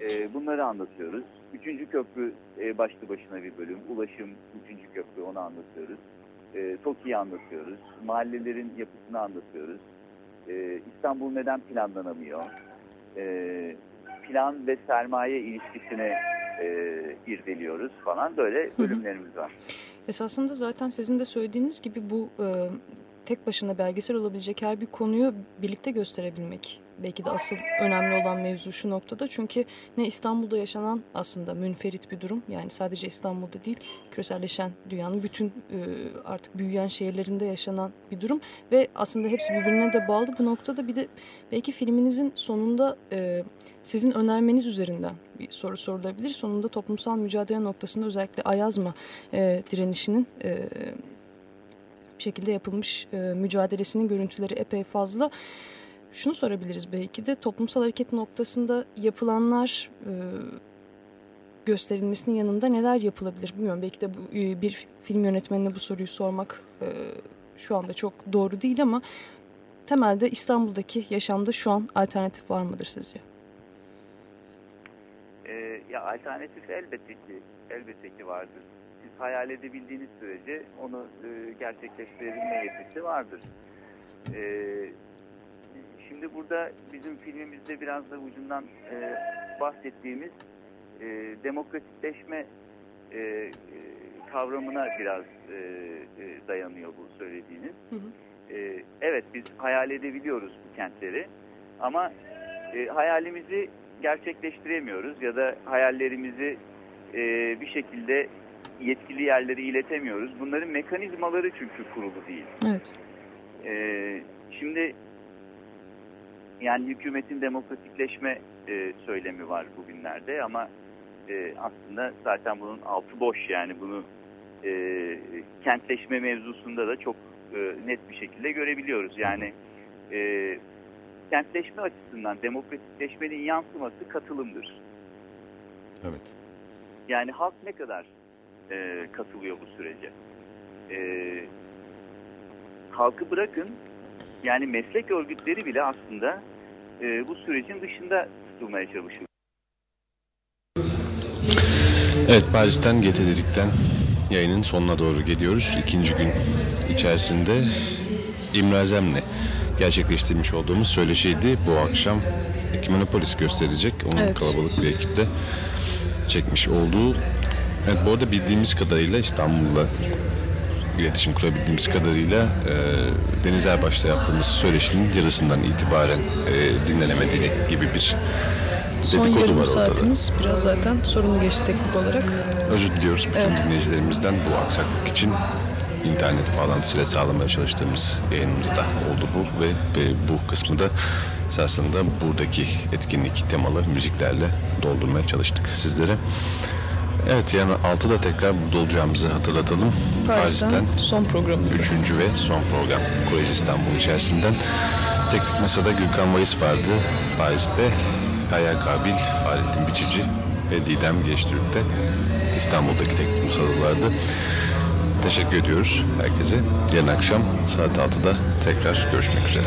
E, bunları anlatıyoruz. Üçüncü köprü e, başlı başına bir bölüm. Ulaşım üçüncü köprü onu anlatıyoruz. E, TOKİ'yi anlatıyoruz. Mahallelerin yapısını anlatıyoruz. E, İstanbul neden planlanamıyor? E, plan ve sermaye ilişkisine e, irdeliyoruz falan böyle bölümlerimiz var. Esasında zaten sizin de söylediğiniz gibi bu e, tek başına belgesel olabilecek her bir konuyu birlikte gösterebilmek. Belki de asıl önemli olan mevzu şu noktada. Çünkü ne İstanbul'da yaşanan aslında münferit bir durum. Yani sadece İstanbul'da değil, küreselleşen dünyanın bütün e, artık büyüyen şehirlerinde yaşanan bir durum. Ve aslında hepsi birbirine de bağlı. Bu noktada bir de belki filminizin sonunda e, sizin önermeniz üzerinden bir soru sorulabilir. Sonunda toplumsal mücadele noktasında özellikle Ayazma e, direnişinin şekilde yapılmış e, mücadelesinin görüntüleri epey fazla. Şunu sorabiliriz belki de toplumsal hareket noktasında yapılanlar e, gösterilmesinin yanında neler yapılabilir bilmiyorum. Belki de bu, e, bir film yönetmenine bu soruyu sormak e, şu anda çok doğru değil ama temelde İstanbul'daki yaşamda şu an alternatif var mıdır sizce? E, ya alternatif elbette ki elbette ki vardır. Hayal edebildiğiniz sürece onu e, gerçekleştirebilme yetisi vardır. E, şimdi burada bizim filmimizde biraz da ucundan e, bahsettiğimiz e, demokratikleşme e, e, kavramına biraz e, e, dayanıyor bu söylediğiniz. E, evet biz hayal edebiliyoruz bu kentleri ama e, hayalimizi gerçekleştiremiyoruz ya da hayallerimizi e, bir şekilde yetkili yerlere iletemiyoruz. Bunların mekanizmaları çünkü kurulu değil. Evet. E, şimdi yani hükümetin demokratikleşme e, söylemi var bugünlerde ama e, aslında zaten bunun altı boş yani bunu e, kentleşme mevzusunda da çok e, net bir şekilde görebiliyoruz. Yani e, kentleşme açısından demokratikleşmenin yansıması katılımdır. Evet. Yani halk ne kadar e, katılıyor bu sürece? E, halkı bırakın, yani meslek örgütleri bile aslında e, bu sürecin dışında tutulmaya çalışıyor. Evet Paris'ten Getedirik'ten yayının sonuna doğru geliyoruz. İkinci gün içerisinde İmre Azem'le gerçekleştirmiş olduğumuz söyleşiydi. Bu akşam Ekimanopolis gösterecek. Onun Evet. kalabalık bir ekipte çekmiş olduğu. Evet bu arada bildiğimiz kadarıyla İstanbul'la iletişim kurabildiğimiz kadarıyla e, Deniz Erbaş'ta yaptığımız söyleşinin yarısından itibaren e, dinlenemediğini gibi bir Son dedikodu ortada. saatimiz biraz zaten sorunlu geçti teknik olarak. Özür diliyoruz bütün Evet. dinleyicilerimizden bu aksaklık için. internet bağlantısıyla sağlamaya çalıştığımız yayınımızda oldu bu ve, ve bu kısmı da esasında buradaki etkinlik temalı müziklerle doldurmaya çalıştık sizlere. Evet yarın 6'da tekrar burada olacağımızı hatırlatalım. Paris'ten son programımız. Üçüncü ve son program Kolej İstanbul içerisinden. Teknik Masa'da Gülkan Vayis vardı. Paris'te Hayal Kabil, Fahrettin Biçici ve Didem Geçtürk de İstanbul'daki Teknik Masa'da vardı. Teşekkür ediyoruz herkese. Yarın akşam saat 6'da tekrar görüşmek üzere.